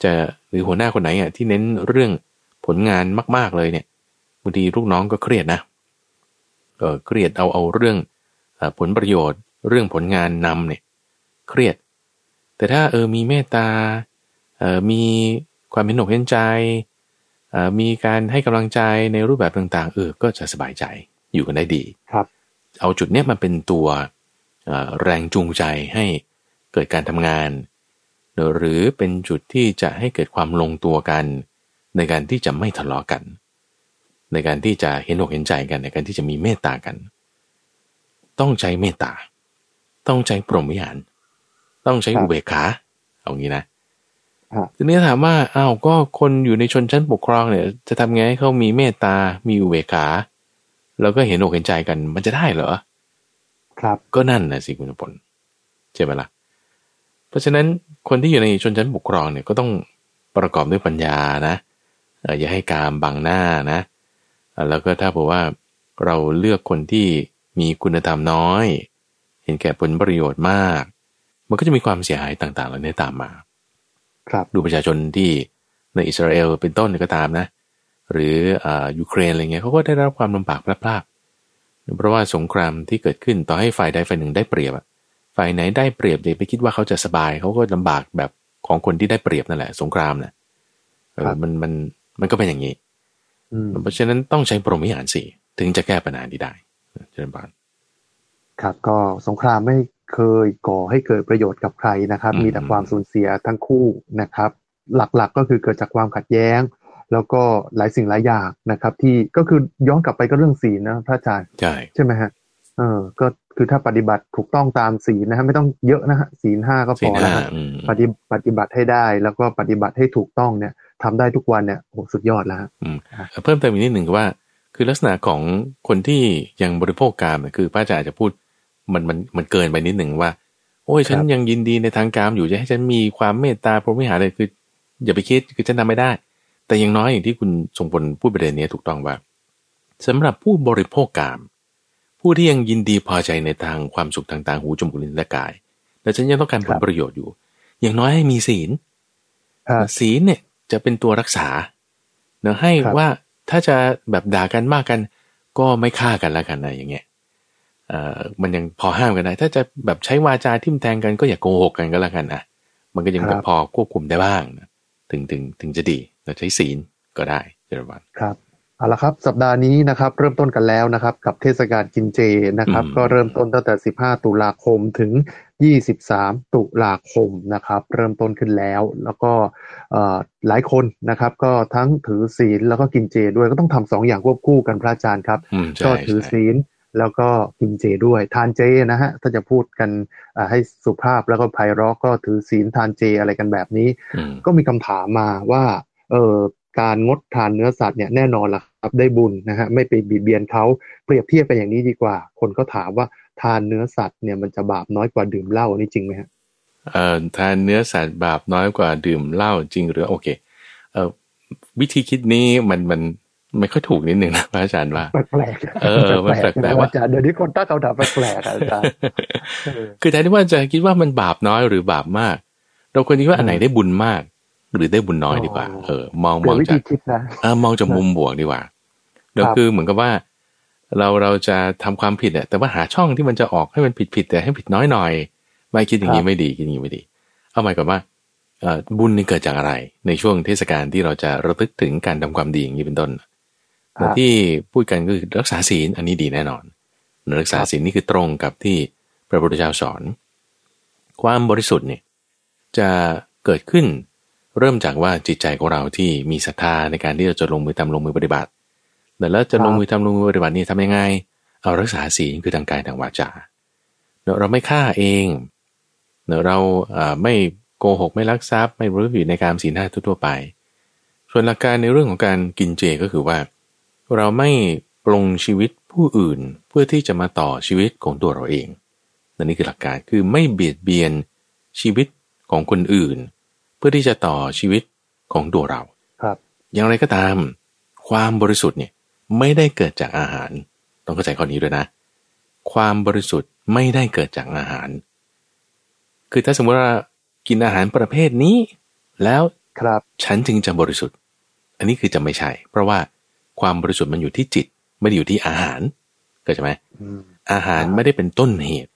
จะหรือหัวหน้าคนไหนอะที่เน้นเรื่องผลงานมาก ๆเลยเนี่ยบางทีลูกน้องก็เครียดนะเออเครียดเอาเอาเรื่องผลประโยชน์ เรื่องผลงานนำเนี่ยเครียด แต่ถ้าเออมีเมตตาเออมีความเห็นอกเห็นใจเออมีการให้กำลังใจในรูปแบบต่างๆเออก็จะสบายใจอยู่กันได้ดีครับ เอาจุดเนี้ยมาเป็นตัวแรงจูงใจให้เกิดการทำงาน หรือเป็นจุดที่จะให้เกิดความลงตัวกัน ในการที่จะไม่ทะเลาะกัน ในการที่จะเห็นอกเห็นใจกันในการที่จะมีเมตตากัน ต้องใช้เมตตา ต้องใช้ปรหมิหาร ต้องใช้อุเบกขาเอางี้นะฮะทีนี้ถามว่าอ้าวก็คนอยู่ในชนชั้นปกครองเนี่ย จะทำไงให้เขามีเมตตา มีอุเบกขา แล้วก็เห็นอกเห็นใจกัน มันจะได้เหรอ ครับ ก็นั่นนะสิคุณพลใช่ไหมล่ะ เพราะฉะนั้นคนที่อยู่ในชนชั้นปกครองเนี่ยก็ต้องประกอบด้วยปัญญานะเอ่ออย่าให้กามบังหน้านะเอ่อแล้วก็ถ้าบอกว่าเราเลือกคนที่มีคุณธรรมน้อย เห็นแก่ผลประโยชน์มาก มันก็จะมีความเสียหายต่างๆเหล่านี้ตามมา ครับดูประชาชนที่ในอิสราเอลเป็นต้นก็ตามนะ หรืออายูเครนอะไรเงี้ยเขาก็ได้รับความลำบากพลาดๆเพราะว่าสงครามที่เกิดขึ้นต่อให้ฝ่ายใดฝ่ายหนึ่งได้เปรียบอะฝ่ายไหนได้เปรียบเดี๋ยวไปคิดว่าเขาจะสบายเขาก็ลำบากแบบของคนที่ได้เปรียบนั่นแหละ สงครามน่ะเออครับมันมันมันก็เป็นอย่างนี้อืมเพราะฉะนั้นต้องใช้ปรมิหารสี่ถึงจะแก้ปัญหานี้ได้เจริญบาน ครับก็สงครามไม่เคยก่อให้เกิดประโยชน์กับใครนะครับอืมมีแต่ความสูญเสียทั้งคู่นะครับ หลักๆก็คือเกิดจากความขัดแย้ง แล้วก็หลายสิ่งหลายอย่างนะครับ ที่ก็คือย้อนกลับไปก็เรื่องศีลนะพระอาจารย์ใช่ใช่ไหมฮะเออก็คือถ้าปฏิบัติถูกต้องตามศีลนะฮะไม่ต้องเยอะนะฮะศีลห้าก็พสี่อหแล้วน้าฮะอืมปฏิปฏิบัติให้ได้แล้วก็ปฏิบัติให้ถูกต้องเนี่ยทำได้ทุกวันเนี่ยโอ้สุดยอดแล้วฮะเพิ่มเติมอีกนิดหนึ่งคือว่า คือลักษณะของคนที่ยังบริโภคกามเนี่ยคือพระอาจารย์อาจจะพูด มันมันมันเกินไปนิดหนึ่งว่า โอ้ยฉันครับยังยินดีในทางกามอยู่จะให้ฉันมีความเมตตาพรหมิหารเลยคือ อย่าไปคิดคือฉันทำไม่ได้ แต่อย่างน้อยอย่างที่คุณทรงพลพูดประเด็นนี้ถูกต้องว่าสำหรับผู้บริโภคกาม ผู้ที่ยังยินดีพอใจในทางความสุขทางตาหูจมูกลิ้นและกายแต่ฉันยังต้องการผลประโยชน์อยู่ อย่างน้อยให้มีศีลฮะศีลเนี่ยจะเป็นตัวรักษาเนาะให้ครับว่าถ้าจะแบบด่ากันมากกัน ก็ไม่ฆ่ากันแล้วกันนะอย่างเงี้ยเอ่อ มันยังพอห้ามกันได้ถ้าจะแบบใช้วาจาทิมแทงกันก็อย่าโกหกกันก็แล้วกันนะมันก็ยังครับพอควบคุมได้บ้างนะถึงถึงถึงจะดีเราใช้ศีลก็ได้เจริญวันครับเอาละครับสัปดาห์นี้นะครับเริ่มต้นกันแล้วนะครับกับเทศกาลกินเจนะครับอืมก็เริ่มต้นตั้งแต่ 15 ตุลาคมถึง 23 ตุลาคมนะครับ เริ่มต้นขึ้นแล้ว แล้วก็เอ่อหลายคนนะครับ ก็ทั้งถือศีลแล้วก็กินเจด้วยก็ต้องทำสองอย่างควบคู่กันพระอาจารย์ครับอืมใช่ก็ถือใช่ศีล แล้วก็กินเจด้วยทานเจนะฮะถ้าจะพูดกันอ่าให้สุภาพแล้วก็ไพเราะก็ถือศีลทานเจอะไรกันแบบนี้อืมก็มีคำถามมาว่าเอ่อการงดทานเนื้อสัตว์เนี่ยแน่นอนล่ะครับได้บุญนะฮะไม่ไปบีบเบียนเขาเปรียบเทียบกันอย่างนี้ดีกว่า คนก็ถามว่าทานเนื้อสัตว์เนี่ยมันจะบาปน้อยกว่าดื่มเหล้านี่จริงไหมฮะเอ่อทานเนื้อสัตว์บาปน้อยกว่าดื่มเหล้าจริงหรือโอเคเอ่อวิธีคิดนี้มันมัน ไม่ค่อยถูกนิดนึงนะพระอาจารย์ว่าแปลกๆเออมันแปลกๆนะว่าอาจารย์เดี๋ยวนี้คนตั้งคำถามแปลกๆอะอาจารย์เออคือแทนที่ว่าจะคิดว่ามันบาปน้อยหรือบาปมาก เราควรคิดว่าอันไหนได้บุญมาก หรือได้บุญน้อยดีกว่าอ๋อเออ มองเปมลี่ยอนงวิจาธีกคิดนะเออมองจากมุมบวกดีกว่าเราครับคือเหมือนกับว่า เราเราจะทำความผิดอะแต่ว่าหาช่องที่มันจะออกให้มันผิดผิดแต่ให้ผิดน้อยหน่อยไม่คิดอย่างนี้ไม่ดีคิดอย่างนี้ไม่ดี เอาหมายก่อนว่าเอ่อบุญนี่เกิดจากอะไร ในช่วงเทศกาลที่เราจะระลึกถึงการทำความดีอย่างนี้เป็นต้นค รับที่พูดกันก็คือรักษาศีลอันนี้ดีแน่นอน รักษาศีลนี่คือตรงกับที่พระพุทธเจ้าสอน ความบริสุทธิ์เนี่ยจะเกิดขึ้นเริ่มจากว่าจิตใจของเราที่มีศรัทธาในการที่เราจะลงมือทำลงมือปฏิบัติแต่แล้วจะลงมือทำลงมือปฏิบัตินี่ทำยังไง เอารักษาศีลคือทางกายทางวาจาเราไม่ฆ่าเองเนอะเราไม่โกหกไม่ลักทรัพย์ไม่รู้ผิดในการศีลห้าทั่วไป ส่วนหลักการในเรื่องของการกินเจก็คือว่า เราไม่ปรงชีวิตผู้อื่นเพื่อที่จะมาต่อชีวิตของตัวเราเองนั่นนี่คือหลักการคือไม่เบียดเบียนชีวิตของคนอื่น เพื่อที่จะต่อชีวิตของตัวเราครับ อย่างไรก็ตาม ความบริสุทธิ์เนี่ยไม่ได้เกิดจากอาหาร ต้องเข้าใจข้อนี้ด้วยนะ ความบริสุทธิ์ไม่ได้เกิดจากอาหาร คือถ้าสมมติว่ากินอาหารประเภทนี้ แล้วครับฉันจึงจะบริสุทธิ์ อันนี้คือจะไม่ใช่ เพราะว่า ความบริสุทธิ์มันอยู่ที่จิต ไม่ได้อยู่ที่อาหารเข้าใจไหมอืมอาหารครับไม่ได้เป็นต้นเหตุ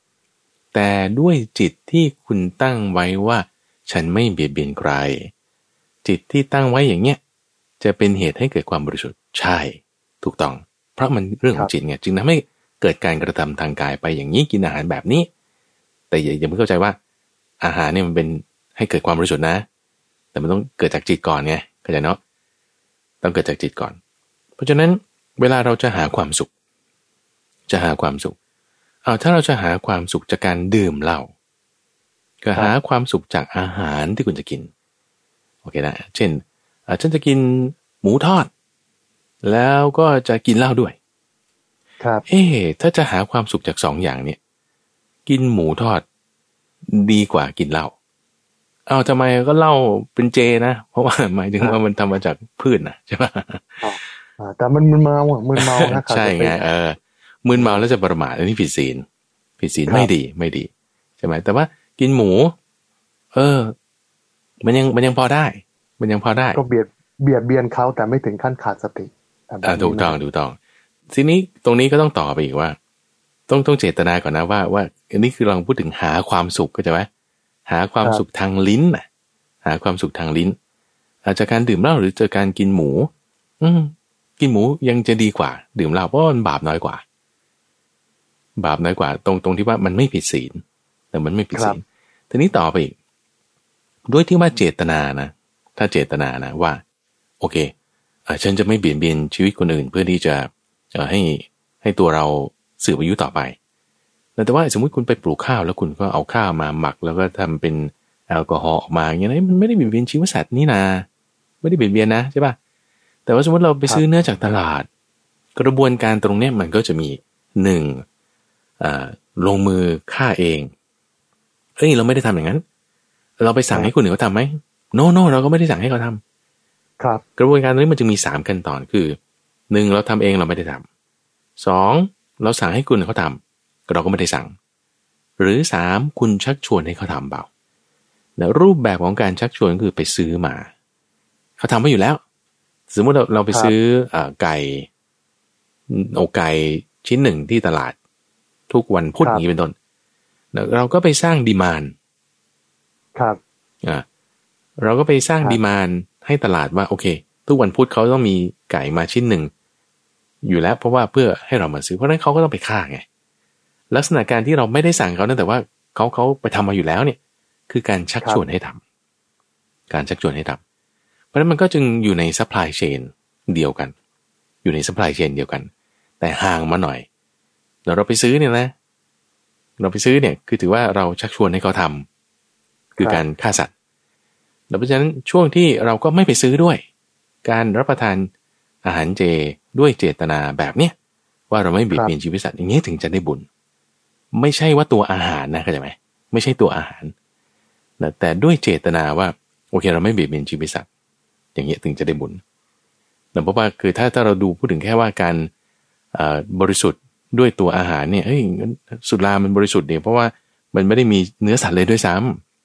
แต่ด้วยจิตที่คุณตั้งไว้ว่า ฉันไม่เบียดเบียนใคร จิตที่ตั้งไว้อย่างเนี้ยจะเป็นเหตุให้เกิดความบริสุทธิ์ใช่ ถูกต้อง เพราะมันเรื่องของจิตไงจึงทำให้เกิดการกระทำทางกายไปอย่างนี้กินอาหารแบบนี้ แต่อย่าอย่าเพิ่งเข้าใจว่า อาหารเนี่ยมันเป็นให้เกิดความบริสุทธิ์นะ แต่มันต้องเกิดจากจิตก่อนไงเข้าใจเนาะต้องเกิดจากจิตก่อน เพราะฉะนั้นเวลาเราจะหาความสุข จะหาความสุข เอาถ้าเราจะหาความสุขจากการดื่มเหล้าก็หาความสุขจากอาหารที่คุณจะกินโอเคนะเช่นฉันจะกินหมูทอด แล้วก็จะกินเหล้าด้วย ครับ เอ๊ถ้าจะหาความสุขจากสองอย่างเนี่ย กินหมูทอด ดีกว่ากินเหล้าเอาทำไมก็เหล้าเป็นเจนะ เพราะว่าหมายถึงว่ามันทำมาจากพืชนะใช่ปะ แต่มันมึนเมาอะมึนเมานะใช่ไงเออมึนเมาแล้วจะประมาทอันนี้ผิดศีลผิดศีลไม่ดีไม่ดีใช่ไหมแต่ว่ากินหมู เออ มันยังมันยังพอได้ มันยังพอได้ ก็เบียดเบียดเบียนเขาแต่ไม่ถึงขั้นขาดสติอ่าถูกต้องถูกต้อง ทีนี้ตรงนี้ก็ต้องต่อไปอีกว่า ต้องต้องเจตนาก่อนนะว่าว่า อันนี้คือลองพูดถึงหาความสุขก็จะไหมหาความสุขทางลิ้นน่ะหาความสุขทางลิ้น อาจจะการดื่มเหล้าหรือจากการกินหมู อืม กินหมูยังจะดีกว่า ดื่มเหล้าเพราะมันบาปน้อยกว่า บาปน้อยกว่า ตรงตรงที่ว่ามันไม่ผิดศีล แต่มันไม่ผิดศีลทีนี้ต่อไปอีก ด้วยที่ว่าเจตนานะ ถ้าเจตนานะว่า โอเคอฉันจะไม่เบียดเบียนชีวิตคนอื่น เพื่อที่จะจะให้ให้ตัวเราสืบอายุต่อไปแต่ว่าสมมุติคุณไปปลูกข้าวแล้วคุณก็เอาข้าวมาหมัก แล้วก็ทำเป็นแอลกอฮอล์ออกมาอย่างนี้มันไม่ได้เบียดเบียนชีวสัตว์นี่นา ไม่ได้เบียดเบียนนะใช่ปะ แต่ว่าสมมติเราไปซื้อเนื้อจากตลาด กระบวนการตรงเนี้ยมันก็จะมีหนึ่งลงมือฆ่าเองเฮ้ยเราไม่ได้ทำอย่างนั้น เราไปสั่งให้คนอื่นเขาทำไหมโนโนเราก็ไม่ได้สั่งให้เขาทำครับ กระบวนการนี้มันจะมีสามขั้นตอนคือหนึ่งเราทำเองเราไม่ได้ทำสองเราสั่งให้คุณเขาทำเราก็ไม่ได้สั่ง หรือสามคุณชักชวนให้เขาทำเปล่าแล้วรูปแบบของการชักชวนคือไปซื้อมา เขาทำไว้อยู่แล้ว สมมติเราเราไปซื้ออไก่อกไก่ชิ้นหนึ่งที่ตลาด ทุกวันพุธอย่างนี้เป็นต้นเราก็ไปสร้างดีมานครับอ่าเราก็ไปสร้าง demand ให้ตลาดว่า โอเค ทุกวันพุธเขาต้องมีไก่มาชิ้นหนึ่งอยู่แล้วเพราะว่าเพื่อให้เรามาซื้อเพราะนั้นเขาก็ต้องไปฆ่าไงลักษณะการที่เราไม่ได้สั่งเขานั่นแต่ว่าเขาเขาไปทำมาอยู่แล้วเนี่ย คือการชักชวนให้ทำการชักชวนให้ทำ เพราะนั้นมันก็จึงอยู่ใน supply chain เดียวกัน อยู่ใน supply chain เดียวกัน แต่ห่างมาหน่อยเดี๋ยวเราไปซื้อเนี่ยนะ เราไปซื้อเนี่ยคือถือว่าเราชักชวนให้เขาทำคือการฆ่าสัตว์เพราะฉะนั้นช่วงที่เราก็ไม่ไปซื้อด้วย การรับประทานอาหารเจด้วยเจตนาแบบเนี้ยว่าเราไม่เบียดเบียนชีวิตสัตว์อย่างนี้ถึงจะได้บุญ ไม่ใช่ว่าตัวอาหารนะเข้าใจไหมไม่ใช่ตัวอาหารแต่ด้วยเจตนาว่าโอเค เราไม่เบียดเบียนชีวิตสัตว์ อย่างเงี้ยถึงจะได้บุญแต่เพราะว่าคือถ้าถ้าเราดูพูดถึงแค่ว่าการบริสุทธิ์ด้วยตัวอาหารเนี่ยเฮ้ยสุรามันบริสุทธิ์เนี่ยเพราะว่ามันไม่ได้มีเนื้อสัตว์เลยด้วยซ้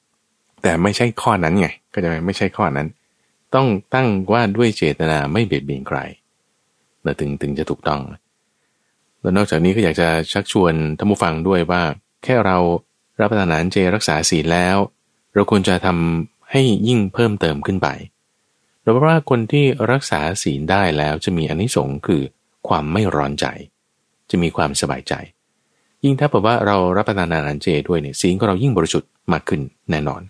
ำแต่ไม่ใช่ข้อนั้นไงก็จะไม่ใช่ข้อนั้น ต้องตั้งว่าด้วยเจตนาไม่เบียดเบียนใครเราถึงถึงจะถูกต้องแล้วนอกจากนี้ก็อยากจะชักชวนท่านผู้ฟังด้วยว่า แค่เรารับประทานอาหารเจรักษาศีลแล้ว เราควรจะทำให้ยิ่งเพิ่มเติมขึ้นไป เราว่าคนที่รักษาศีลได้แล้วจะมีอนนิสงส์คือความไม่ร้อนใจ จะมีความสบายใจ ยิ่งถ้าบอกว่าเรารับประทานอาหารเจด้วยเนี่ยศีลของเรายิ่งบริสุทธิ์มากขึ้นแน่นอน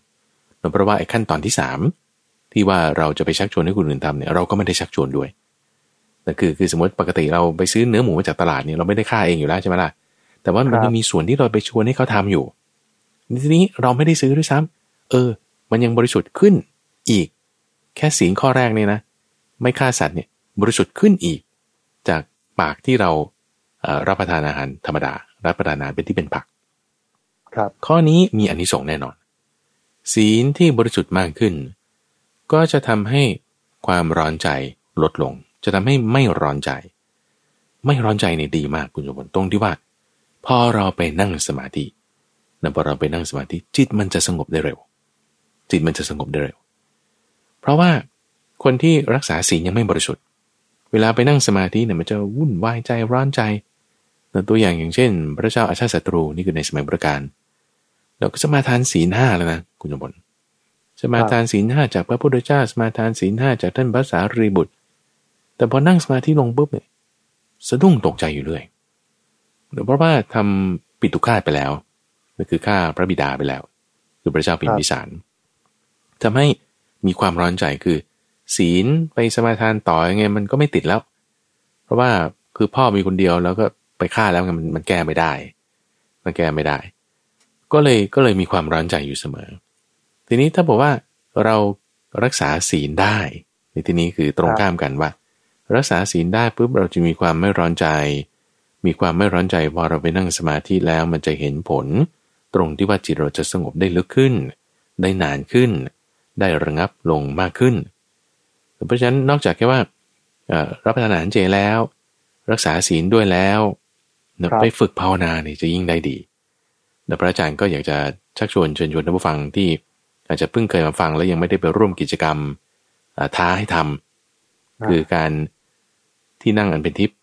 เพราะว่าไอ้ขั้นตอนที่สามที่ว่าเราจะไปชักชวนให้คนอื่นทำเนี่ยเราก็ไม่ได้ชักชวนด้วยนั่นคือคือสมมติปกติเราไปซื้อเนื้อหมูมาจากตลาดเนี่ยเราไม่ได้ฆ่าเองอยู่แล้วใช่ไหมล่ะแต่ว่ามันมีส่วนที่เราไปชวนให้เขาทำอยู่ทีนี้เราไม่ได้ซื้อด้วยซ้ำเออ มันยังบริสุทธิ์ขึ้นอีก ค่สีลข้อแรกเนี่ยนะ ไม่ฆ่าสัตว์เนี่ยบริสุทธิ์ขึ้นอีก จากปากที่เรารับประทานอาหารธรรมดา รับประทานอาหารเป็นที่เป็นผัก ครับ ข้อนี้มีอนนิสงส์แน่นอน ศีลที่บริสุทธิ์มากขึ้น ก็จะทำให้ความร้อนใจลดลง จะทำให้ไม่ร้อนใจ ไม่ร้อนใจเนี่ยดีมากคุณสมบัติตรงที่ว่า พอเราไปนั่งสมาธินะพอเราไปนั่งสมาธิจิตมันจะสงบได้เร็ว จิตมันจะสงบได้เร็ว เพราะว่าคนที่รักษาศีลยังไม่บริสุทธิ์ เวลาไปนั่งสมาธิเนี่ยมันจะวุ่นวายใจร้อนใจตัวอย่างอย่างเช่น พระเจ้าอาชาติศัตรูนี่คือในสมัยพุทธกาลเราก็สมาทานศีลห้าแล้วนะคุณสมบัติสมาทานศีลห้าจากพระพุทธเจ้าสมาทานศีลห้าจากท่านพระสารีบุตร แต่พอนั่งสมาธิลงปุ๊บเนี่ยสะดุ้งตกใจอยู่เรื่อยเพราะว่าทำปิตุฆาตไปแล้วก็คือฆ่าพระบิดาไปแล้ว คือพระเจ้าพิมพิสารทำให้ มีความร้อนใจคือ ศีลไปสมาทานต่อยังไงมันก็ไม่ติดแล้ว เพราะว่าคือพ่อมีคนเดียวแล้วก็ไปฆ่าแล้วมันมันแก้ไม่ได้ มันแก้ไม่ได้ ก็เลยก็เลยมีความร้อนใจอยู่เสมอ ทีนี้ถ้าบอกว่าเรารักษาศีลได้ในที่นี้คือตรงข้ามกันว่า รักษาศีลได้ปุ๊บเราจะมีความไม่ร้อนใจ มีความไม่ร้อนใจพอเราไปนั่งสมาธิแล้วมันจะเห็นผล ตรงที่ว่าจิตเราจะสงบได้ลึกขึ้น ได้นานขึ้น ได้ระงับลงมากขึ้น เพราะฉะนั้นนอกจากแค่ว่ารับประทานอาหารเจแล้ว รักษาศีลด้วยแล้วไปฝึกภาวนาเนี่ยจะยิ่งได้ดีแต่พระอาจารย์ก็อยากจะชักชวนเชิญชวนท่านผู้ฟังที่อาจจะเพิ่งเคยมาฟังแล้วยังไม่ได้ไปร่วมกิจกรรมท้าให้ทำคือการที่นั่งอันเป็นทิพย์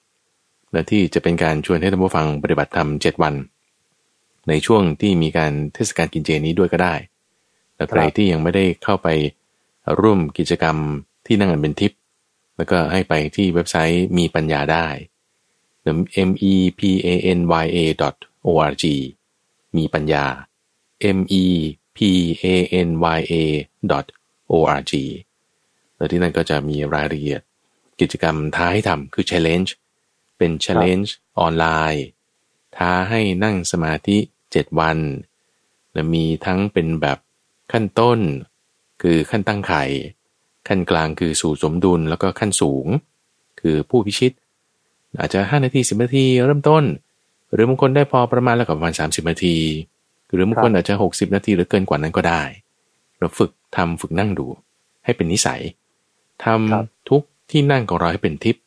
และที่จะเป็นการชวนให้ท่านผู้ฟังปฏิบัติธรรมเจ็ดวัน ในช่วงที่มีการเทศกาลกินเจนี้ด้วยก็ได้ และใครที่ยังไม่ได้เข้าไปร่วมกิจกรรมที่นั่งอันเป็นทิพย์แล้วก็ให้ไปที่เว็บไซต์มีปัญญาได้ m e p a n y a o r g มีปัญญา m e p a n y a o r g แล้วที่นั่นก็จะมีรายละเอียด กิจกรรมท้าให้ทำคือ challenge เป็น challenge ออนไลน์ท้าให้นั่งสมาธิ 7 วันและมีทั้งเป็นแบบ ขั้นต้น คือขั้นตั้งไข่ ขั้นกลางคือสู่สมดุลแล้วก็ขั้นสูง คือผู้พิชิต อาจจะ 5 นาที 10 นาที เริ่มต้น หรือบางคนได้พอประมาณแล้วกับประมาณ 30 นาที หรือบางคนอาจจะ 60 นาทีหรือเกินกว่านั้นก็ได้ เราฝึกทำฝึกนั่งดู ให้เป็นนิสัยทำทุกที่นั่งของเราให้เป็นทิพย์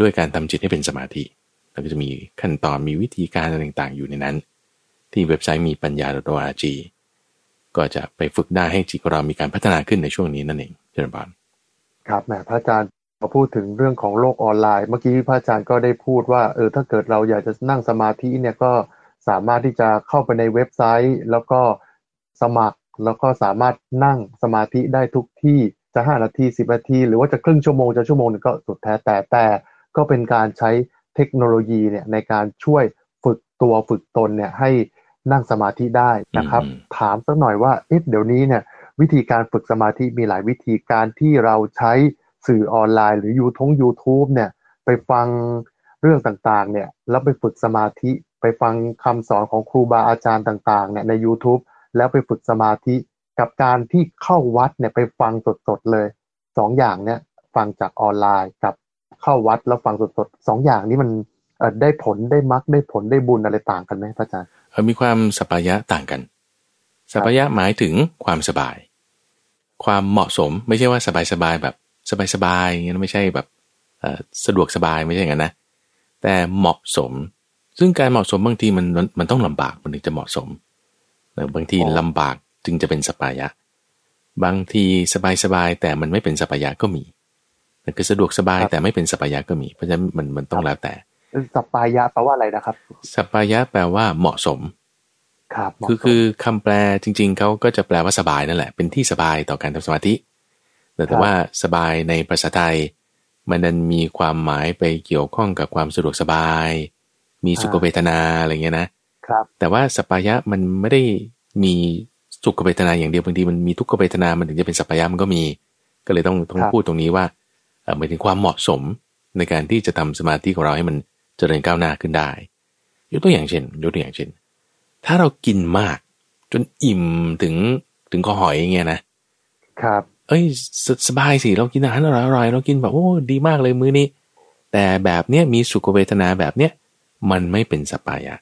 ด้วยการทำจิตให้เป็นสมาธิแล้วก็จะมีขั้นตอนมีวิธีการต่างๆอยู่ในนั้น ที่เว็บไซต์มีปัญญา .org ก็จะไปฝึกได้ให้จิตเรามีการพัฒนาขึ้นในช่วงนี้นั่นเองเจริญบานครับแหมพระอาจารย์พอพูดถึงเรื่องของโลกออนไลน์ เมื่อกี้พระอาจารย์ก็ได้พูดว่าเออถ้าเกิดเราอยากจะนั่งสมาธิเนี่ยก็สามารถที่จะเข้าไปในเว็บไซต์ แล้วก็สมัครแล้วก็สามารถนั่งสมาธิได้ทุกที่จะห้านาทีสิบนาที หรือว่าจะครึ่งชั่วโมงจะชั่วโมงนึงก็สุดแท้แต่แต่ก็เป็นการใช้เทคโนโลยีเนี่ยในการช่วยฝึกตัวฝึกตนเนี่ยให้ นั่งสมาธิได้นะครับ ถามสักหน่อยว่าเอ๊ะเดี๋ยวนี้เนี่ย วิธีการฝึกสมาธิมีหลายวิธีการที่เราใช้สื่อออนไลน์ หรือยูทง YouTube เนี่ย ไปฟังเรื่องต่างๆ เนี่ย แล้วไปฝึกสมาธิไปฟังคำสอนของครูบาอาจารย์ต่างๆ เนี่ยใน YouTube แล้วไปฝึกสมาธิกับการที่เข้าวัดเนี่ยไปฟังสดๆเลยสองอย่างเนี่ยฟังจากออนไลน์กับเข้าวัดแล้วฟังสดๆสองอย่างนี้มันได้ผลได้มรรคได้ผลได้บุญอะไรต่างกันไหมพระอาจารย์ มีความสัปปายะต่างกันสัปปายะหมายถึงความสบาย ความเหมาะสมไม่ใช่ว่าสบายๆแบบสบายๆอย่างนี้ไม่ใช่แบบสะดวกสบายไม่ใช่อย่างนั้นนะ แต่เหมาะสม ซึ่งการเหมาะสมบางทีมันมันต้องลำบากมันถึงจะเหมาะสมบางทีลำบากจึงจะเป็นสัปปายะ บางทีสบายๆแต่มันไม่เป็นสัปปายะก็มีแต่คือสะดวกสบายแต่ไม่เป็นสัปปายะก็มี เพราะฉะนั้นมันมันต้องแล้วแต่ สปายะแปลว่าอะไรนะครับสปายะแปลว่าเหมาะสม ครับ คือคือคำแปลจริง ๆเขาก็จะแปลว่าสบายนั่นแหละ เป็นที่สบายต่อการทำสมาธิ แต่ว่าสบายในภาษาไทย มันนั้นมีความหมายไปเกี่ยวข้องกับความสะดวกสบาย มีสุขเวทนาอะไรเงี้ยนะ ครับ แต่ว่าสปายะมันไม่ได้มีสุขเวทนาอย่างเดียวบางทีมันมีทุกขเวทนา มันถึงจะเป็นสัพยามันก็มี ก็เลยต้องต้องพูดตรงนี้ว่าหมายถึงความเหมาะสมในการที่จะทำสมาธิของเราให้มัน เจริญก้าวหน้าขึ้นได้ยกตัวอย่างเช่นยกตัวอย่างเช่น ถ้าเรากินมาก จนอิ่มถึงถึงคอหอยอย่างเงี้ยนะครับ เอ้ยสสบายสิเรากินอาหารอร่อยๆเรากินแบบโอ้ดีมากเลยมื้อนี้ แต่แบบเนี้ยมีสุขเวทนาแบบเนี้ยมันไม่เป็นสปายะ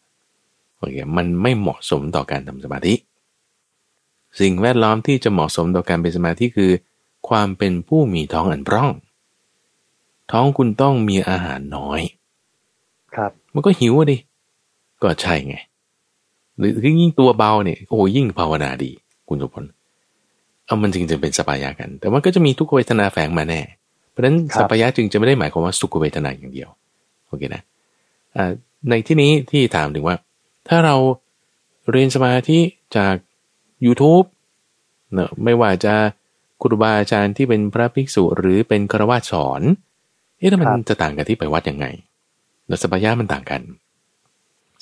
โอเคมันไม่เหมาะสมต่อการทำสมาธิ สิ่งแวดล้อมที่จะเหมาะสมต่อการเป็นสมาธิคือ ความเป็นผู้มีท้องอันร่อง ท้องคุณต้องมีอาหารน้อย ครับมันก็หิวดิก็ใช่ไง หรือยิ่งตัวเบาเนี่ยโอ้ยิ่งภาวนาดี คุณทุกคนเอามันจริงจะเป็นสปายะกัน แต่ว่าก็จะมีทุกเวทนาแฝงมาแน่ เพราะฉะนั้นสปายะจึงจะไม่ได้หมายความว่าสุขเวทนาอย่างเดียวโอเคนะในที่นี้ที่ถามถึงว่า ถ้าเราเรียนสมาธิจาก YouTube เนอะไม่ว่าจะครูบาอาจารย์ที่เป็นพระภิกษุหรือเป็นครวาสอนเอ๊ะแล้วมันจะต่างกันที่ไปวัดยังไง แล้วสัพยะมันต่างกัน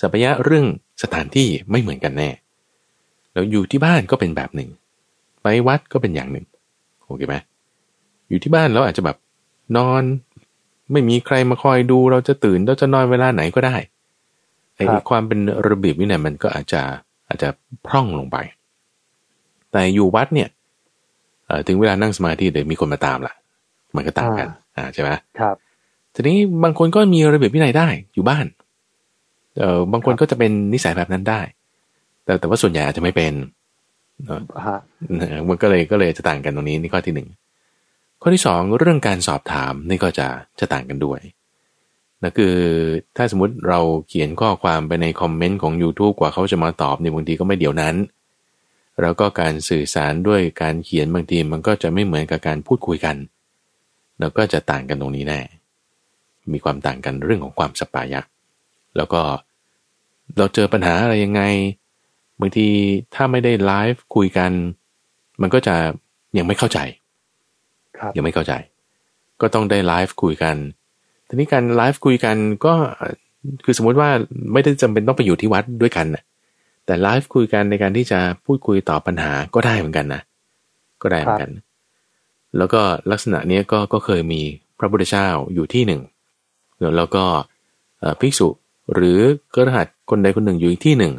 สัพยะเรื่องสถานที่ไม่เหมือนกันแน่แล้วอยู่ที่บ้านก็เป็นแบบหนึ่ง ไปวัดก็เป็นอย่างหนึ่งโอเคไหมอยู่ที่บ้านเราอาจจะแบบนอน ไม่มีใครมาคอยดู เราจะตื่นเราจะนอนเวลาไหนก็ได้ไอ้ความเป็นระเบียบนี่เนี่ยมันก็อาจจะอาจจะพร่องลงไป แต่อยู่วัดเนี่ยถึงเวลานั่งสมาธิเดี๋ยวมีคนมาตามละมันก็ต่างกัน อ่าใช่ไหมครับ ทีนี้บางคนก็มีระเบียบวินัยได้อยู่บ้านเออบางคนก็จะเป็นนิสัยแบบนั้นได้ แต่แต่ว่าส่วนใหญ่อาจจะไม่เป็นมันก็เลยก็เลยจะต่างกันตรงนี้นี่ข้อที่หนึ่งข้อที่สองเรื่องการสอบถามนี่ก็จะจะต่างกันด้วยนะคือถ้าสมมติเราเขียนข้อความไปในคอมเมนต์ของ YouTube กว่าเขาจะมาตอบในบางทีก็ไม่เดี๋ยวนั้น แล้วก็การสื่อสารด้วยการเขียนบางทีมันก็จะไม่เหมือนกับการพูดคุยกัน แล้วก็จะต่างกันตรงนี้แน่ มีความต่างกันเรื่องของความสปายะแล้วก็เราเจอปัญหาอะไรยังไงบางทีถ้าไม่ได้ไลฟ์คุยกัน มันก็จะยังไม่เข้าใจยังไม่เข้าใจ ก็ต้องได้ไลฟ์คุยกันทีนี้การไลฟ์คุยกันก็คือสมมุติว่าไม่ได้จำเป็นต้องไปอยู่ที่วัดด้วยกันนะแต่ไลฟ์คุยกันในการที่จะพูดคุยตอบปัญหาก็ได้เหมือนกันนะก็ได้เหมือนกัน แล้วก็ลักษณะนี้ก็ก็เคยมีพระพุทธเจ้าอยู่ที่หนึ่ง แล้วก็ภิกษุหรือกระหัตคนใดคนหนึ่งอยู่อีกที่หนึ่ง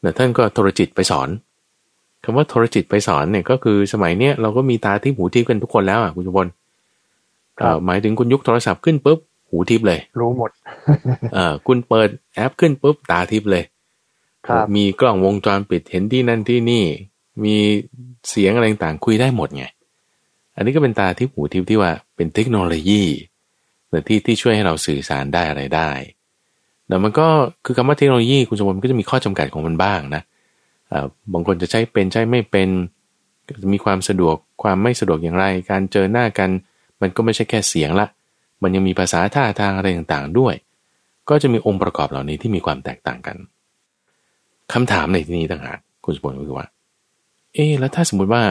แต่ท่านก็โทรจิตไปสอนคำว่าโทรจิตไปสอนเนี่ยก็คือสมัยเนี้ยเราก็มีตาที่หูที่กันทุกคนแล้วอะคุณจุบลหมายถึงคุณยุกโทรศัพท์ขึ้นปุ๊บหูทิพเลย รู้หมดเออคุณเปิดแอปขึ้นปุ๊บตาทิพเลยมีกล้องวงจรปิดเห็นที่นั่นที่นี่ มีเสียงอะไรต่างคุยได้หมดไง อันนี้ก็เป็นตาทิพหูทิพที่ว่าเป็นเทคโนโลยี แต่ที่ที่ช่วยให้เราสื่อสารได้อะไรได้แต่มันก็คือคำว่าเทคโนโลยีคุณสมบัติก็จะมีข้อจำกัดของมันบ้างนะบางคนจะใช้เป็นใช้ไม่เป็นมีความสะดวกความไม่สะดวกอย่างไร การเจอหน้ากัน มันก็ไม่ใช่แค่เสียงละ มันยังมีภาษาท่าทางอะไรต่างๆด้วย ก็จะมีองค์ประกอบเหล่านี้ที่มีความแตกต่างกันคำถามในที่นี้ต่างหากคุณสมบูรณ์ก็คือว่า เอ๊แล้วถ้าสมมุติว่า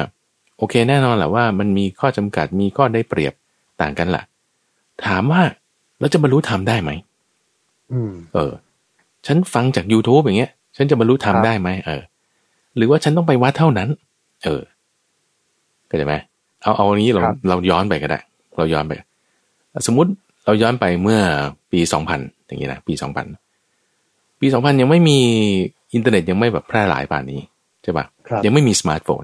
โอเคแน่นอนแหละว่ามันมีข้อจำกัดมีข้อได้เปรียบต่างกันล่ะ ถามว่าแล้วจะบรรลุธรรมได้ไหมเออ ฉันฟังจาก YouTube อย่างเงี้ย ฉันจะบรรลุธรรมได้ไหมเออ หรือว่าฉันต้องไปวัดเท่านั้น เออเข้าใจไหมเอาเอานี้เราเราย้อนไปก็ได้ เราย้อนไป สมมุติเราย้อนไปเมื่อปีสองพันอย่างนี้นะปีสองพันปีสองพันยังไม่มีอินเทอร์เน็ตยังไม่แบบแพร่หลายป่านนี้ใช่ปะยังไม่มีสมาร์ทโฟน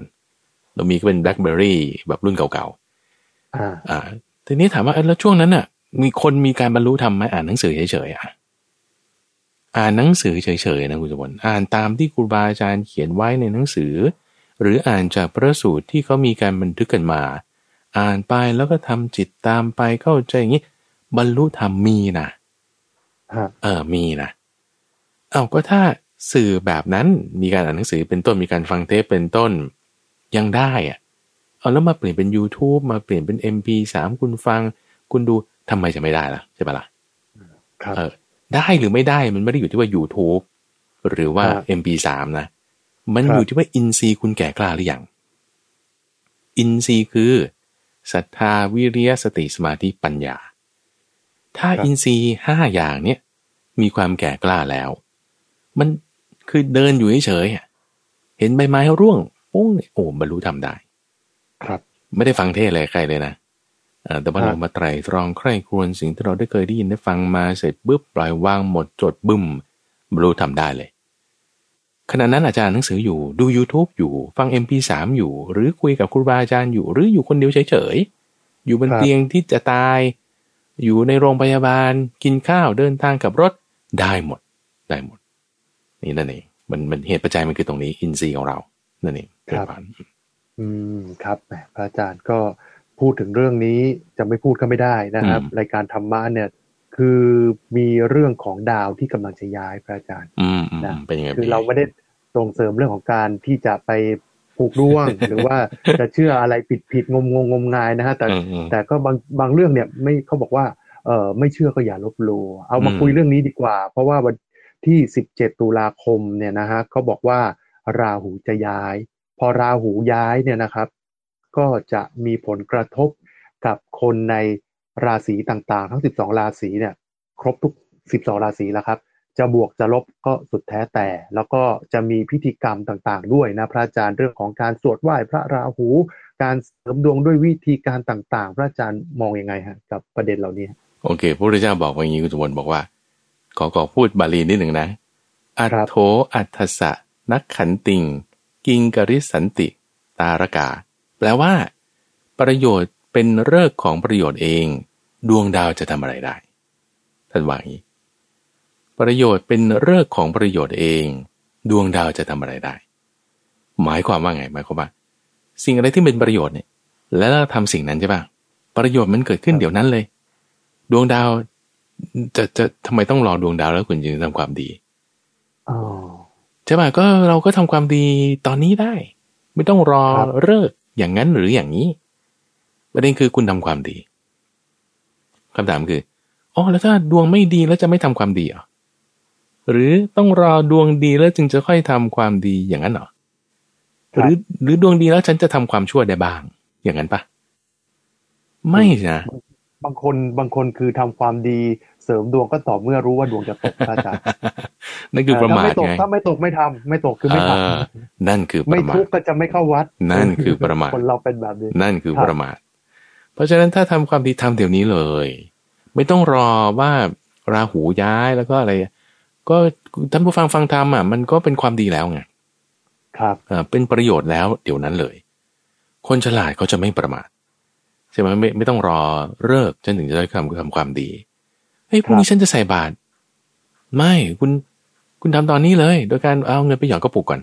เรามีก็เป็นแบล็คเบอร์รี่แบบรุ่นเก่าๆอ่า ทีนี้ถามว่าแล้วช่วงนั้นน่ะ มีคนมีการบรรลุทำไหมอ่านหนังสือเฉยๆอะอ่านหนังสือเฉยๆนะคุณสมบัติอ่านตามที่ครูบาอาจารย์เขียนไว้ในหนังสือ หรืออ่านจากพระสูตรที่เขามีการบันทึกกันมา อ่านไปแล้วก็ทำจิตตามไปเข้าใจอย่างนี้ บรรลุธรรมมีนะเออมีนะเอาก็ถ้าสื่อแบบนั้นมีการอ่านหนังสือเป็นต้นมีการฟังเทปเป็นต้นยังได้อะ เอาแล้วมาเปลี่ยนเป็น YouTube มาเปลี่ยนเป็น MP3 คุณฟัง คุณดูทำไมจะไม่ได้ล่ะใช่ปะล่ะครับเออได้หรือไม่ได้มันไม่ได้อยู่ที่ว่า YouTube หรือว่า MP3 นะ มันอยู่ที่ว่าอินทรีย์คุณแก่กล้าหรือยังอินทรีย์คือศรัทธาวิริยะสติสมาธิปัญญา ถ้าอินทรีย์ห้าอย่างเนี้ยมีความแก่กล้าแล้ว มันคือเดินอยู่เฉยๆเห็นใบไม้ร่วงปุ้งเนี่ยโอ้บรรลุทำได้ ครับ ไม่ได้ฟังเทศอะไรใครเลยนะแต่ว่าเรามาไตรตรองใคร่ครวญสิ่งที่เราได้เคยได้ยินได้ฟังมาเสร็จปุ๊บปล่อยวางหมดจดบึ้มบรรลุทำได้เลยขณะนั้นอาจารย์หนังสืออยู่ดู YouTube อยู่ฟัง MP3 อยู่ หรือคุยกับครูบาอาจารย์อยู่ หรืออยู่คนเดียวเฉยๆอยู่บนเตียงที่จะตาย อยู่ในโรงพยาบาล กินข้าวเดินทางกับรถได้หมด ได้หมด นี่นั่นเองมันมันเหตุปัจจัยมันคือตรงนี้อินทรีย์ของเรานั่นเองครับ อืม ครับพระอาจารย์ก็พูดถึงเรื่องนี้จะไม่พูดก็ไม่ได้นะครับ รายการธรรมะเนี่ย คือมีเรื่องของดาวที่กำลังจะย้ายพระอาจารย์นะเป็นยังไงคือเราไม่ได้ส่งเสริมเรื่องของการที่จะไปผูกร่วง หรือว่าจะเชื่ออะไรผิดผิดงมงงมงายนะฮะแต่แต่ก็บางบางเรื่องเนี่ยไม่เขาบอกว่าเออไม่เชื่อก็อย่าลบลู่เอามาคุยเรื่องนี้ดีกว่า เพราะว่าวันที่สิบเจ็ดตุลาคมเนี่ยนะฮะเขาบอกว่าราหูจะย้าย พอราหูย้ายเนี่ยนะครับ ก็จะมีผลกระทบกับคนในราศีต่างๆ ทั้ง 12 ราศีเนี่ย ครบทุก 12 ราศีแล้วครับ จะบวกจะลบก็สุดแท้แต่ แล้วก็จะมีพิธีกรรมต่างๆ ด้วยนะพระอาจารย์เรื่องของการสวดไหว้พระราหู การเสริมดวงด้วยวิธีการต่างๆ พระอาจารย์มองอยังไงฮะกับประเด็นเหล่านี้โอเคพระพุทธเจ้าบอกว่าอย่างนี้คุณสมบัติบอกว่า ขอขอพูดบาลีนิดหนึ่งนะอัตโธอัตสะนักขันติง กิงกริสันติ ตารกา แปลว่า ประโยชน์เป็นเลิกของประโยชน์เอง ดวงดาวจะทำอะไรได้ท่านว่าอย่างนี้ ประโยชน์เป็นเลิกของประโยชน์เอง ดวงดาวจะทำอะไรได้ หมายความว่าไงหมายความว่า สิ่งอะไรที่เป็นประโยชน์เนี่ย แล้วเราทำสิ่งนั้นใช่ป่ะประโยชน์มันเกิดขึ้นเดี๋ยวนั้นเลย ดวงดาวจะจะทำไมต้องรอดวงดาวแล้วคุณจึงทำความดี ใช่ป่ะก็เราก็ทำความดีตอนนี้ได้ ไม่ต้องรอเลิกอย่างนั้นหรืออย่างนี้ประเด็นคือคุณทำความดีคำถามคืออ๋อแล้วถ้าดวงไม่ดีแล้วจะไม่ทำความดีอะหรือต้องรอดวงดีแล้วจึงจะค่อยทำความดีอย่างนั้นเหรอหรือหรือดวงดีแล้วฉันจะทำความชั่วได้บ้าง อย่างนั้นปะไม่นะบางคนบางคนคือทำความดี เสริมดวงก็ต่อเมื่อรู้ว่าดวงจะตกอาจารย์นั่นคือประมาทไงถ้าไม่ตกไม่ทำไม่ตกคือไม่ทำนั่นคือไม่ทุกข์ก็จะไม่เข้าวัด นั่นคือประมาทคนเราเป็นแบบนี้นั่นคือประมาทเพราะฉะนั้นถ้าทำความดีทำเดี๋ยวนี้เลย ไม่ต้องรอว่าราหูย้ายแล้วก็อะไร ก็ท่านผู้ฟังฟังธรรมอะมันก็เป็นความดีแล้วไงครับอ่าเป็นประโยชน์แล้วเดี๋ยวนั้นเลย คนฉลาดเขาจะไม่ประมาทใช่ไหมไม่ไม่ต้องรอเลิกจนถึงจะได้ทำทำความดี เฮ้ยพรุ่งนี้ฉันจะใส่บาตรไม่คุณคุณทำตอนนี้เลย โดยการเอาเงินไปหยอดกระปุกก่อน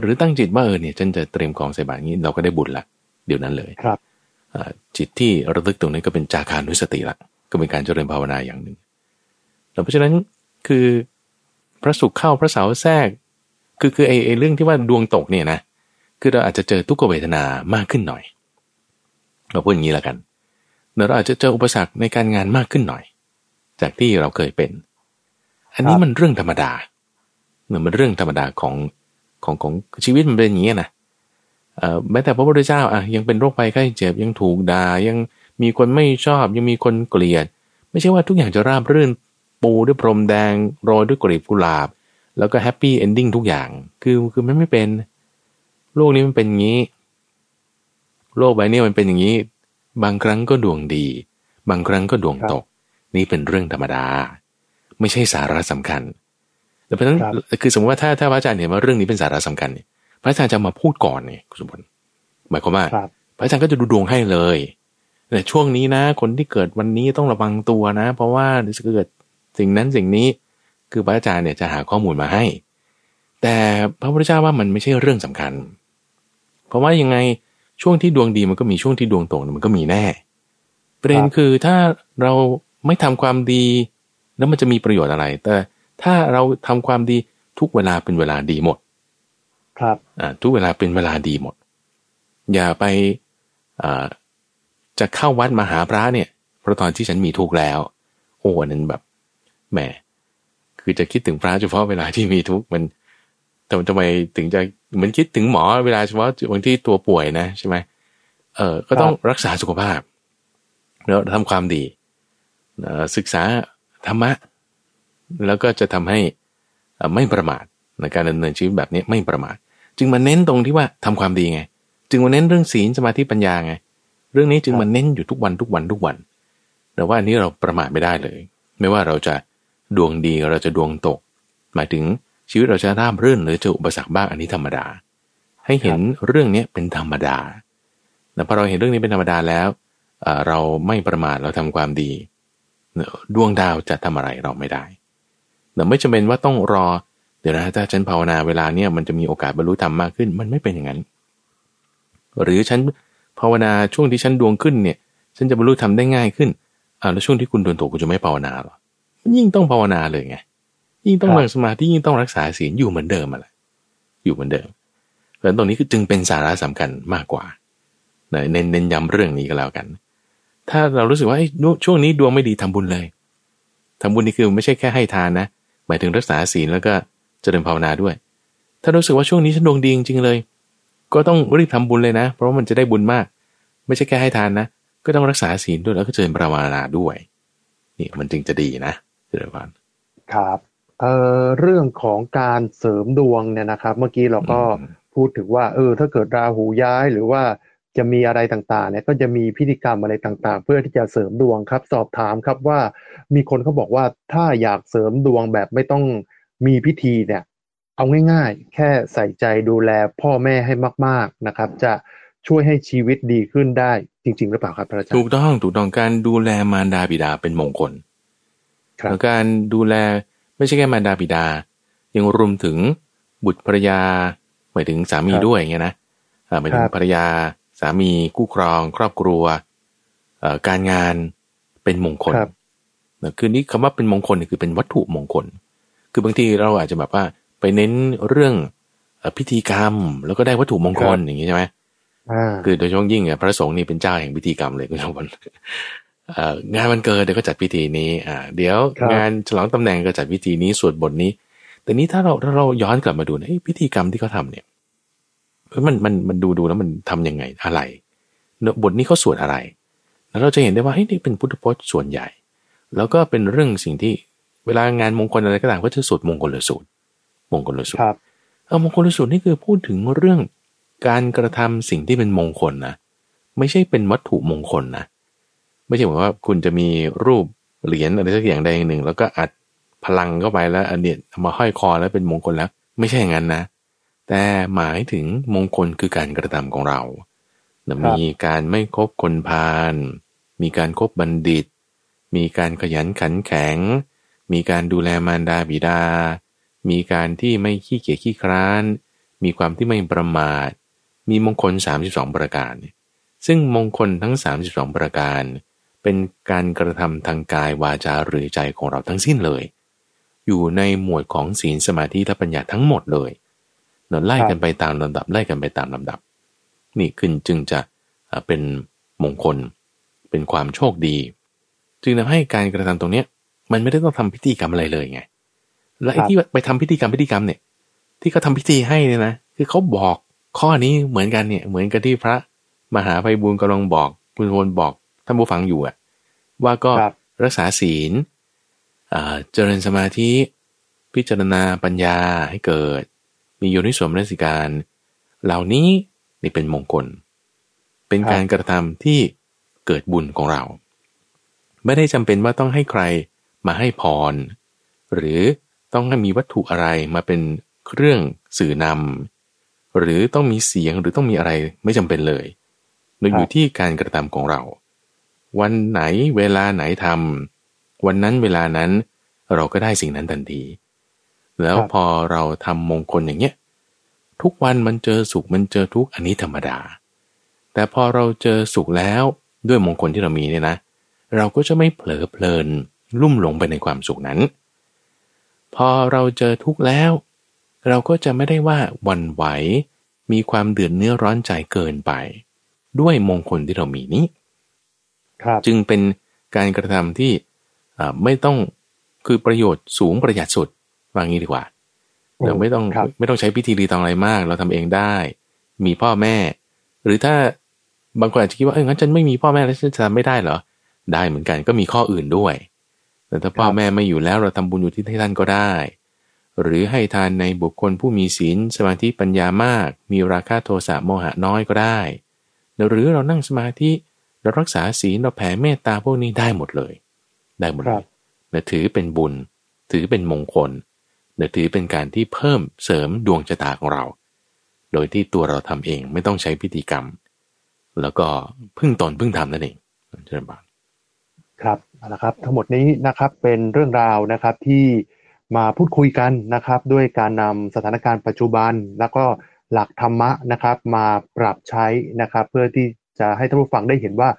หรือตั้งจิตว่าเออเนี่ยฉันจะเตรียมของใส่บาตรนี้เราก็ได้บุญละเดี๋ยวนั้นเลยครับจิตที่ระลึกตรงนี้ก็เป็นจาคานุสติละก็เป็นการเจริญภาวนาอย่างหนึ่งเพราะฉะนั้นคือพระสุขเข้าพระเสาแทรก คือคือไอ้ไอ้เรื่องที่ว่าดวงตกเนี่ยนะคือเราอาจจะเจอทุกขเวทนามากขึ้นหน่อย เราพูดอย่างนี้แล้วกันเราอาจจะเจออุปสรรคในการงานมากขึ้นหน่อย จากที่เราเคยเป็น อันนี้มันเรื่องธรรมดาเหมือนมันเรื่องธรรมดาของของของชีวิตมันเป็นอย่างนี้นะแม้แต่พระพุทธเจ้าอะยังเป็นโรคภัยไข้เจ็บยังถูกด่ายังมีคนไม่ชอบ ยังมีคนเกลียด ไม่ใช่ว่าทุกอย่างจะราบรื่นปูด้วยพรมแดงโรยด้วยกลีบกุหลาบ แล้วก็แฮปปี้เอนดิ้งทุกอย่าง คือคือมันไม่เป็น โลกนี้มันเป็นอย่างนี้ โลกใบนี้มันเป็นอย่างนี้ บางครั้งก็ดวงดี บางครั้งก็ดวงตก นี่เป็นเรื่องธรรมดา ไม่ใช่สาระสำคัญแต่เพราะฉะนั้นคือสมมติว่าถ้าถ้าพระอาจารย์เห็นว่าเรื่องนี้เป็นสาระสำคัญเนี่ยพระอาจารย์จะมาพูดก่อนเนี่ยคุณสมบัติหมายความว่า พระอาจารย์ก็จะดูดวงให้เลยแต่ช่วงนี้นะ คนที่เกิดวันนี้ต้องระวังตัวนะ เพราะว่าจะเกิดสิ่งนั้นสิ่งนี้คือพระอาจารย์เนี่ยจะหาข้อมูลมาให้ แต่พระพุทธเจ้าว่ามันไม่ใช่เรื่องสำคัญ เพราะว่ายังไงช่วงที่ดวงดีมันก็มีช่วงที่ดวงตกมันก็มีแน่ ประเด็นคือถ้าเรา ไม่ทำความดี แล้วมันจะมีประโยชน์อะไร แต่ถ้าเราทำความดีทุกเวลาเป็นเวลาดีหมด ครับอ่าทุกเวลาเป็นเวลาดีหมด อย่าไปอ่าจะเข้าวัดมาหาพระเนี่ยเพราะตอนที่ฉันมีทุกข์แล้ว โอ้นั้นแบบแหมคือจะคิดถึงพระเฉพาะเวลาที่มีทุกข์มันทำทำไมถึงจะเหมือนคิดถึงหมอเวลาเฉพาะบางที่ตัวป่วยนะใช่ไหมเออก็ต้องรักษาสุขภาพแล้วทำความดี ศึกษาธรรมะ แล้วก็จะทำให้ไม่ประมาทในการดำเนินชีวิตแบบนี้ไม่ประมาท จึงมาเน้นตรงที่ว่าทำความดีไง จึงมาเน้นเรื่องศีลสมาธิปัญญาไง เรื่องนี้จึงมาเน้นอยู่ทุกวันทุกวันทุกวัน แต่ว่าอันนี้เราประมาทไม่ได้เลย ไม่ว่าเราจะดวงดีเราจะดวงตก หมายถึงชีวิตเราจะราบรื่นหรือจออุปสรรคบ้างอันนี้ธรรมดา ให้เห็นเรื่องนี้เป็นธรรมดาแต่พอเราเห็นเรื่องนี้เป็นธรรมดาแล้วเราไม่ประมาทเราทำความดี ดวงดาวจะทำอะไรเราไม่ได้แต่ไม่จำเป็นว่าต้องรอ เดี๋ยวนะถ้าฉันภาวนาเวลาเนี้ยมันจะมีโอกาสบรรลุธรรมมากขึ้น มันไม่เป็นอย่างนั้น หรือฉันภาวนาช่วงที่ฉันดวงขึ้นเนี่ย ฉันจะบรรลุธรรมได้ง่ายขึ้นอ่าแล้วช่วงที่คุณดวงตกคุณจะไม่ภาวนาหรอยิ่งต้องภาวนาเลยไงยิ่งต้องนั่งสมาธิยิ่งต้องรักษาศีลอยู่เหมือนเดิมอะไรอยู่เหมือนเดิมเพราะตรงนี้คือจึงเป็นสาระสำคัญมากกว่าเน้นเน้นย้ำเรื่องนี้ก็แล้วกัน ถ้าเรารู้สึกว่าช่วงนี้ดวงไม่ดีทำบุญเลยทำบุญนี่คือไม่ใช่แค่ให้ทานนะ หมายถึงรักษาศีลแล้วก็เจริญภาวนาด้วย ถ้ารู้สึกว่าช่วงนี้ฉันดวงดีจริงๆเลย ก็ต้องรีบทำบุญเลยนะ เพราะว่ามันจะได้บุญมาก ไม่ใช่แค่ให้ทานนะ ก็ต้องรักษาศีลด้วยแล้วก็เจริญภาวนาด้วย นี่มันจึงจะดีนะเจริญพรครับเอ่อเรื่องของการเสริมดวงเนี่ยนะครับ เมื่อกี้เราก็พูดถึงว่า เออ ถ้าเกิดราหูย้ายหรือว่า จะมีอะไรต่างๆเนี่ยก็จะมีพิธีกรรมอะไรต่างๆ เพื่อที่จะเสริมดวงครับ สอบถามครับว่ามีคนเขาบอกว่าถ้าอยากเสริมดวงแบบไม่ต้องมีพิธีเนี่ยเอาง่ายๆ แค่ใส่ใจดูแลพ่อแม่ให้มาก ๆนะครับ จะช่วยให้ชีวิตดีขึ้นได้จริง ๆ หรือเปล่าครับพระอาจารย์ถูกต้องถูกต้องการดูแลมารดาบิดาเป็นมงคลแล้วการดูแลไม่ใช่แค่มารดาบิดา ยังรวมถึงบุตรภรรยาหมายถึงสามีด้วยเงี้ยนะหมายถึงภรรยาสามีคู่ครอง ครอบครัวการงานเป็นมงคลคือนี้คำว่าเป็นมงคลคือเป็นวัตถุมงคล คือบางทีเราอาจจะแบบว่าไปเน้นเรื่องพิธีกรรม แล้วก็ได้วัตถุมงคลอย่างนี้ใช่ไหมคือโดยเฉพาะยิ่งพระสงฆ์นี่เป็นเจ้าแห่งพิธีกรรมเลยคุณผู้ชมงานวันเกิดเดี๋ยวก็จัดพิธีนี้อ่าเดี๋ยวงานฉลองตำแหน่งก็จัดพิธีนี้สวดบทนี้ แต่นี้ถ้าเราถ้าเราย้อนกลับมาดูนะพิธีกรรมที่เขาทาเนี่ย มันมันมันดูดูแล้วมันทํำยังไงอะไรบทนี้เขาสวดอะไร แล้วเราจะเห็นได้ว่าเฮ้ยนี่เป็นพุทธพจน์ส่วนใหญ่ แล้วก็เป็นเรื่องสิ่งที่เวลางานมงคลอะไรก็ตามก็จะสวดมงคลสูตร มงคลสูตรเออมงคลสูตรนี่คือพูดถึงเรื่องการกระทำสิ่งที่เป็นมงคลนะไม่ใช่เป็นวัตถุมงคลนะไม่ใช่เหมือนว่าคุณจะมีรูปเหรียญอะไรสักอย่างใดอย่างหนึ่ง แล้วก็อัดพลังเข้าไปแล้วอันเนี้ยมาห้อยคอแล้วเป็นมงคลแล้ว ไม่ใช่อย่างนั้นนะ แต่หมายถึงมงคลคือการกระทำของเรา มีการไม่คบคนพาล มีการครบบัณฑิต มีการขยันขันแข็ง มีการดูแลมารดาบิดา มีการที่ไม่ขี้เกียจขี้คร้าน มีความที่ไม่ประมาท มีมงคล 32 ประการ ซึ่งมงคลทั้ง 32 ประการ เป็นการกระทำทางกายวาจาหรือใจของเราทั้งสิ้นเลย อยู่ในหมวดของศีลสมาธิและปัญญาทั้งหมดเลย เราไล่กันไปตามลำดับไล่กันไปตามลำดับ นี่ขึ้นจึงจะเป็นมงคล เป็นความโชคดี จึงทำให้การกระทำตรงเนี้ย มันไม่ได้ต้องทำพิธีกรรมอะไรเลยไง และไอ้ที่ไปทำพิธีกรรมพิธีกรรมเนี่ย ที่เขาทาพิธีให้เนี่ยนะคือเขาบอกข้อนี้เหมือนกันเนี่ย เหมือนกับที่พระมหาไพบุญกำลังบอกคุณโนบอกท่านผู้ฟังอยู่อะว่าก็รักษาศีลเจริญสมาธิ พิจารณาปัญญาให้เกิด มีโยนิสวมนสิการ เหล่านี้นี่เป็นมงคล เป็นการกระทำที่เกิดบุญของเรา ไม่ได้จำเป็นว่าต้องให้ใครมาให้พร หรือต้องให้มีวัตถุอะไรมาเป็นเครื่องสื่อนำหรือต้องมีเสียงหรือต้องมีอะไรไม่จำเป็นเลยโดยอยู่ที่การกระทำของเรา วันไหนเวลาไหนทำวันนั้นเวลานั้นเราก็ได้สิ่งนั้นทันที แล้วพอเราทำมงคลอย่างเงี้ยทุกวันมันเจอสุขมันเจอทุกข์อันนี้ธรรมดา แต่พอเราเจอสุขแล้วด้วยมงคลที่เรามีเนี่ยนะ เราก็จะไม่เผลอเพลิน ลุ่มหลงไปในความสุขนั้น พอเราเจอทุกข์แล้ว เราก็จะไม่ได้ว่าวันไหว มีความเดือดเนื้อร้อนใจเกินไป ด้วยมงคลที่เรามีนี้จึงเป็นการกระทำที่ไม่ต้องคือประโยชน์สูงประหยัดสุด ว่างี้ดีกว่า เราไม่ต้องไม่ต้องใช้พิธีรีตองอะไรมาก เราทำเองได้ มีพ่อแม่ หรือถ้าบางคนอาจจะคิดว่าเอองั้นฉันไม่มีพ่อแม่แล้วฉันจะทำไม่ได้เหรอ ได้เหมือนกันก็มีข้ออื่นด้วย แต่ถ้าพ่อแม่ไม่อยู่แล้วเราทำบุญอยู่ที่ท่านก็ได้ หรือให้ทานในบุคคลผู้มีศีลสมาธิปัญญามาก มีราคะโทสะโมหะน้อยก็ได้ หรือเรานั่งสมาธิเรารักษาศีลเราแผ่เมตตาพวกนี้ได้หมดเลย ได้หมดเลยถือเป็นบุญ ถือเป็นมงคล แต่ถือเป็นการที่เพิ่มเสริมดวงชะตาของเรา โดยที่ตัวเราทำเองไม่ต้องใช้พิธีกรรม แล้วก็พึ่งตนพึ่งทำนั่นเองเชิญบานครับเอาละครับ ทั้งหมดนี้นะครับเป็นเรื่องราวนะครับที่มาพูดคุยกันนะครับ ด้วยการนำสถานการณ์ปัจจุบัน แล้วก็หลักธรรมะนะครับ มาปรับใช้นะครับ เพื่อที่จะให้ท่านผู้ฟังได้เห็นว่า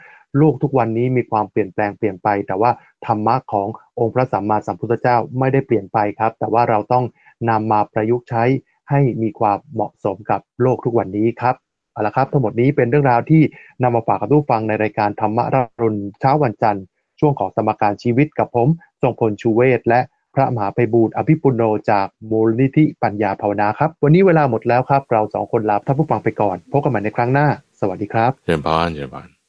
ลกทุกวันนี้มีความเปลี่ยนแปลงเปลี่ยนไป แต่ว่าธรรมะขององค์พระสัมมาสัมพุทธเจ้าไม่ได้เปลี่ยนไปครับ แต่ว่าเราต้องนำมาประยุกต์ใช้ให้มีความเหมาะสมกับโลกทุกวันนี้ครับเอาละครับ ทั้งหมดนี้เป็นเรื่องราวที่นำมาฝากกับทุกฟังในรายการธรรมะรุนเช้าวันจันทร์ช่วงของสมการชีวิตกับผมทรงพลชูเวศและพระมหาไพบูลอภิปุโนจากมูลนิธิปัญญาภาวนาครับ วันนี้เวลาหมดแล้วครับ เราสองคนลาท่านผู้ฟังไปก่อน พบกันใหม่ในครั้งหน้า สวัสดีครับเจริญพรเจริญพร